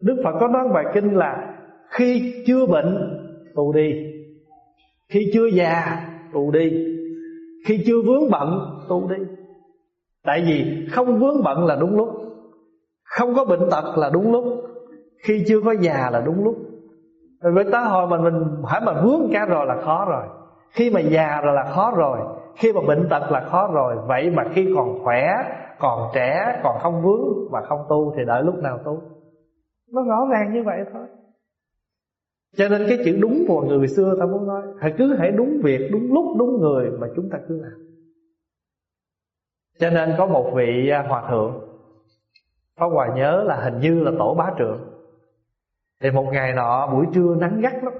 Đức Phật có nói một bài kinh là Khi chưa bệnh Tu đi. Khi chưa già Tu đi. Khi chưa vướng bận Tu đi. Tại vì không vướng bận là đúng lúc. Không có bệnh tật là đúng lúc. Khi chưa có già là đúng lúc. Rồi với ta hồi mình mình phải mà vướng cả rồi là khó rồi. Khi mà già rồi là khó rồi. Khi mà bệnh tật là khó rồi. Vậy mà khi còn khỏe còn trẻ, Còn không vướng mà không tu Thì đợi lúc nào tu. Nó rõ ràng như vậy thôi. Cho nên cái chữ đúng của người xưa ta muốn nói, Hãy cứ hãy đúng việc, Đúng lúc, đúng người Mà chúng ta cứ làm. Cho nên có một vị à, hòa thượng, Pháp Hòa nhớ là hình như là tổ bá trưởng. Thì một ngày nọ, buổi trưa nắng gắt lắm.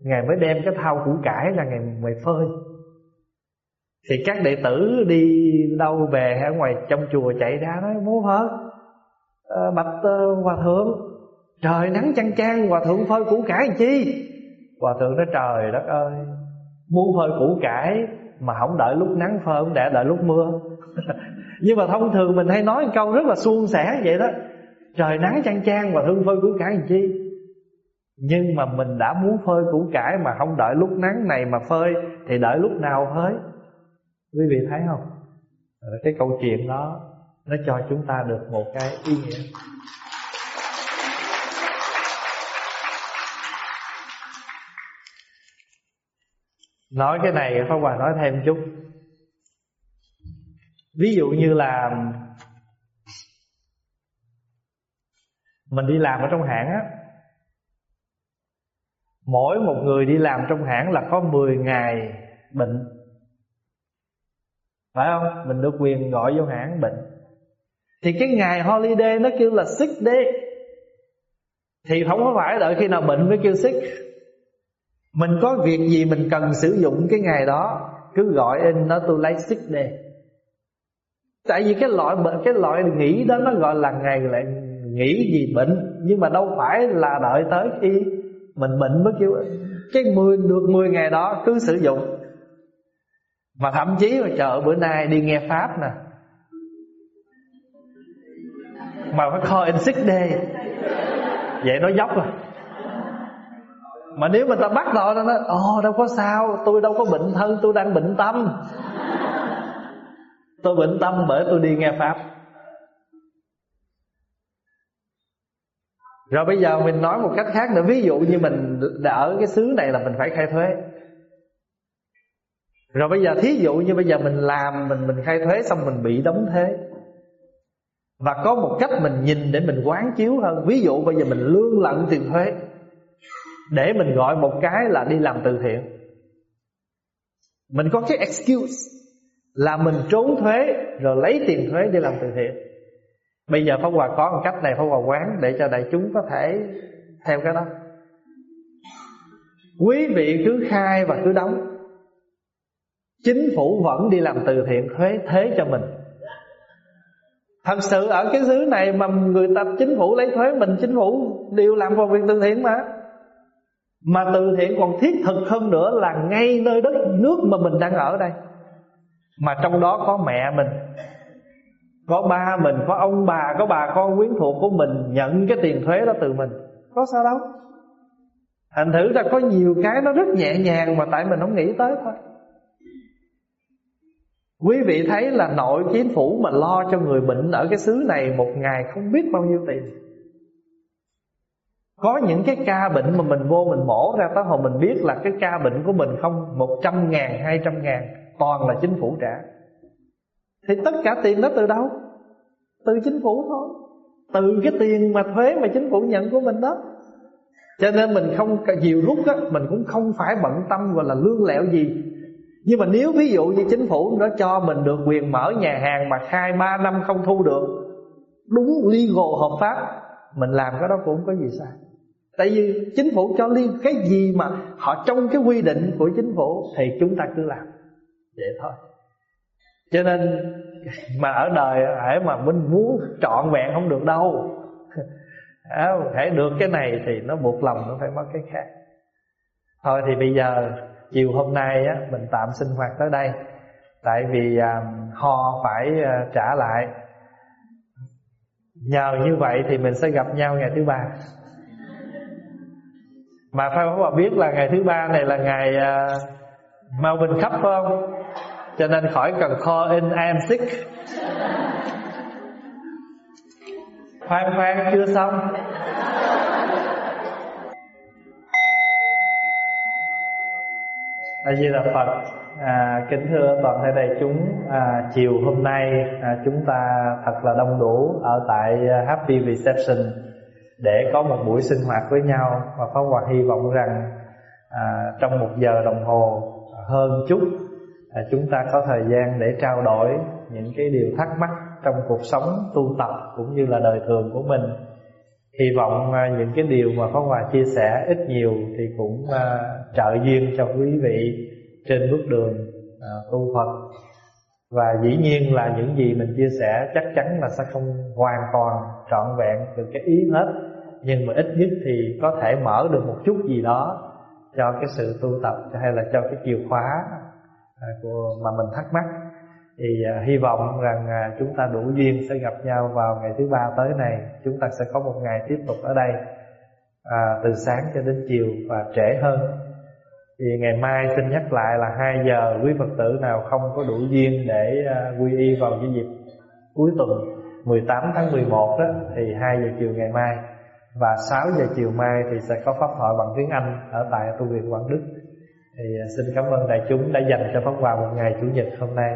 Ngài mới đem cái thau củ cải là ngày mày phơi. Thì các đệ tử đi đâu về ở ngoài trong chùa chạy ra nói, Bố Phật ờ, Bạch ờ, Hòa Thượng. Trời, nắng chăng chang, Hòa Thượng phơi củ cải làm chi? Hòa Thượng nói, trời đất ơi, Muốn phơi củ cải Mà không đợi lúc nắng phơi Không để đợi lúc mưa. Nhưng mà thông thường mình hay nói câu rất là suôn sẻ vậy đó. Trời, nắng chăng chang, Hòa Thượng phơi củ cải làm chi? Nhưng mà mình đã muốn phơi củ cải Mà không đợi lúc nắng này mà phơi, Thì đợi lúc nào phơi? Quý vị thấy không? Cái câu chuyện đó, Nó cho chúng ta được một cái ý nghĩa. Nói cái này, Pháp Hòa nói thêm chút. Ví dụ như là Mình đi làm ở trong hãng á. Mỗi một người đi làm trong hãng là có 10 ngày bệnh phải không? Mình được quyền gọi vô hãng bệnh. Thì cái ngày holiday nó kêu là sick day. Thì không có phải đợi khi nào bệnh mới kêu sick. Mình có việc gì mình cần sử dụng cái ngày đó, Cứ gọi in, nó tôi lấy sick day. Tại vì cái loại bệnh, cái loại nghỉ đó nó gọi là ngày lại nghỉ gì bệnh, Nhưng mà đâu phải là đợi tới khi mình bệnh mới kêu. Cái mười, được 10 ngày đó cứ sử dụng mà thậm chí mà chợ bữa nay đi nghe pháp nè. Mà phải call in sick day. Vậy nó dốc rồi mà nếu mà ta bắt tội nó nói, ồ, đâu có sao, tôi đâu có bệnh thân, tôi đang bệnh tâm. Tôi bệnh tâm bởi tôi đi nghe pháp. Rồi bây giờ mình nói một cách khác nữa. Ví dụ như mình đã ở cái xứ này là mình phải khai thuế. Rồi bây giờ thí dụ như bây giờ mình làm, Mình mình khai thuế xong mình bị đóng thuế. Và có một cách mình nhìn để mình quán chiếu hơn. Ví dụ bây giờ mình lương lận tiền thuế, Để mình gọi một cái là đi làm từ thiện. Mình có cái excuse Là mình trốn thuế Rồi lấy tiền thuế để làm từ thiện. Bây giờ Pháp Hòa có một cách này, Pháp Hòa quán Để cho đại chúng có thể theo cái đó. Quý vị cứ khai và cứ đóng. Chính phủ vẫn đi làm từ thiện thuế thế cho mình. Thật sự ở cái xứ này mà người ta chính phủ lấy thuế mình Chính phủ đều làm vào việc từ thiện mà. Mà từ thiện còn thiết thực hơn nữa là ngay nơi đất nước mà mình đang ở đây. Mà trong đó có mẹ mình Có ba mình, có ông bà, có bà con quyến thuộc của mình Nhận cái tiền thuế đó từ mình. Có sao đâu. Thành thử ra có nhiều cái nó rất nhẹ nhàng Mà tại mình không nghĩ tới thôi. Quý vị thấy là nội chính phủ mà lo cho người bệnh ở cái xứ này một ngày không biết bao nhiêu tiền. Có những cái ca bệnh mà mình vô mình mổ ra tới hồi mình biết là cái ca bệnh của mình không một trăm ngàn, hai trăm ngàn Toàn là chính phủ trả. Thì tất cả tiền đó từ đâu? Từ chính phủ thôi. Từ cái tiền mà thuế mà chính phủ nhận của mình đó. Cho nên mình không nhiều lúc á Mình cũng không phải bận tâm gọi là lương lẹo gì nhưng mà nếu ví dụ như chính phủ nó cho mình được quyền mở nhà hàng mà khai ba năm không thu được, đúng legal, hợp pháp, mình làm cái đó cũng không có gì sai. Tại vì chính phủ cho liên, cái gì mà họ trong cái quy định của chính phủ thì chúng ta cứ làm. Vậy thôi. Cho nên mà ở đời hãy mà mình muốn trọn vẹn không được đâu. Hãy được cái này thì nó buộc lòng nó phải mất cái khác. Thôi thì bây giờ chiều hôm nay á, mình tạm sinh hoạt tới đây. Tại vì à, ho phải à, trả lại. Nhờ như vậy thì mình sẽ gặp nhau ngày thứ ba. Mà phải có biết là ngày thứ ba này là ngày à, bình khắp phải không? Cho nên khỏi cần call in I am sick. Khoan khoan chưa xong. A Di Đà Phật. À, kính thưa toàn thể đại chúng, à, chiều hôm nay à, chúng ta thật là đông đủ ở tại à, Happy Reception để có một buổi sinh hoạt với nhau và Pháp Hòa hy vọng rằng à, trong một giờ đồng hồ hơn chút à, chúng ta có thời gian để trao đổi những cái điều thắc mắc trong cuộc sống tu tập cũng như là đời thường của mình Hy vọng à, những cái điều mà Pháp Hòa chia sẻ ít nhiều thì cũng à, trợ duyên cho quý vị trên bước đường à, tu Phật. Và dĩ nhiên là những gì mình chia sẻ chắc chắn là sẽ không hoàn toàn trọn vẹn được cái ý hết, nhưng mà ít nhất thì có thể mở được một chút gì đó cho cái sự tu tập hay là cho cái chìa khóa của mà mình thắc mắc thì uh, hy vọng rằng uh, chúng ta đủ duyên sẽ gặp nhau vào ngày thứ ba tới này. Chúng ta sẽ có một ngày tiếp tục ở đây uh, từ sáng cho đến chiều và trễ hơn. Thì ngày mai xin nhắc lại là 2 giờ quý Phật tử nào không có đủ duyên để uh, quy y vào cái dịp cuối tuần 18 tháng 11 đó thì 2 giờ chiều ngày mai. Và 6 giờ chiều mai thì sẽ có pháp thoại bằng tiếng Anh ở tại tu viện Quảng Đức thì à, xin cảm ơn đại chúng đã dành cho pháp hòa một ngày chủ nhật hôm nay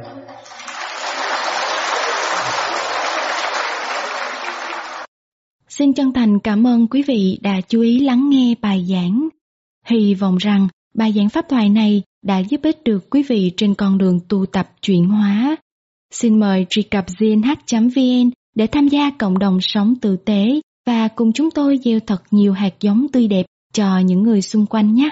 Xin chân thành cảm ơn quý vị đã chú ý lắng nghe bài giảng. Hy vọng rằng bài giảng pháp thoại này đã giúp ích được quý vị trên con đường tu tập chuyển hóa. Xin mời truy cập gnh.vn để tham gia cộng đồng sống tử tế và cùng chúng tôi gieo thật nhiều hạt giống tươi đẹp cho những người xung quanh nhé.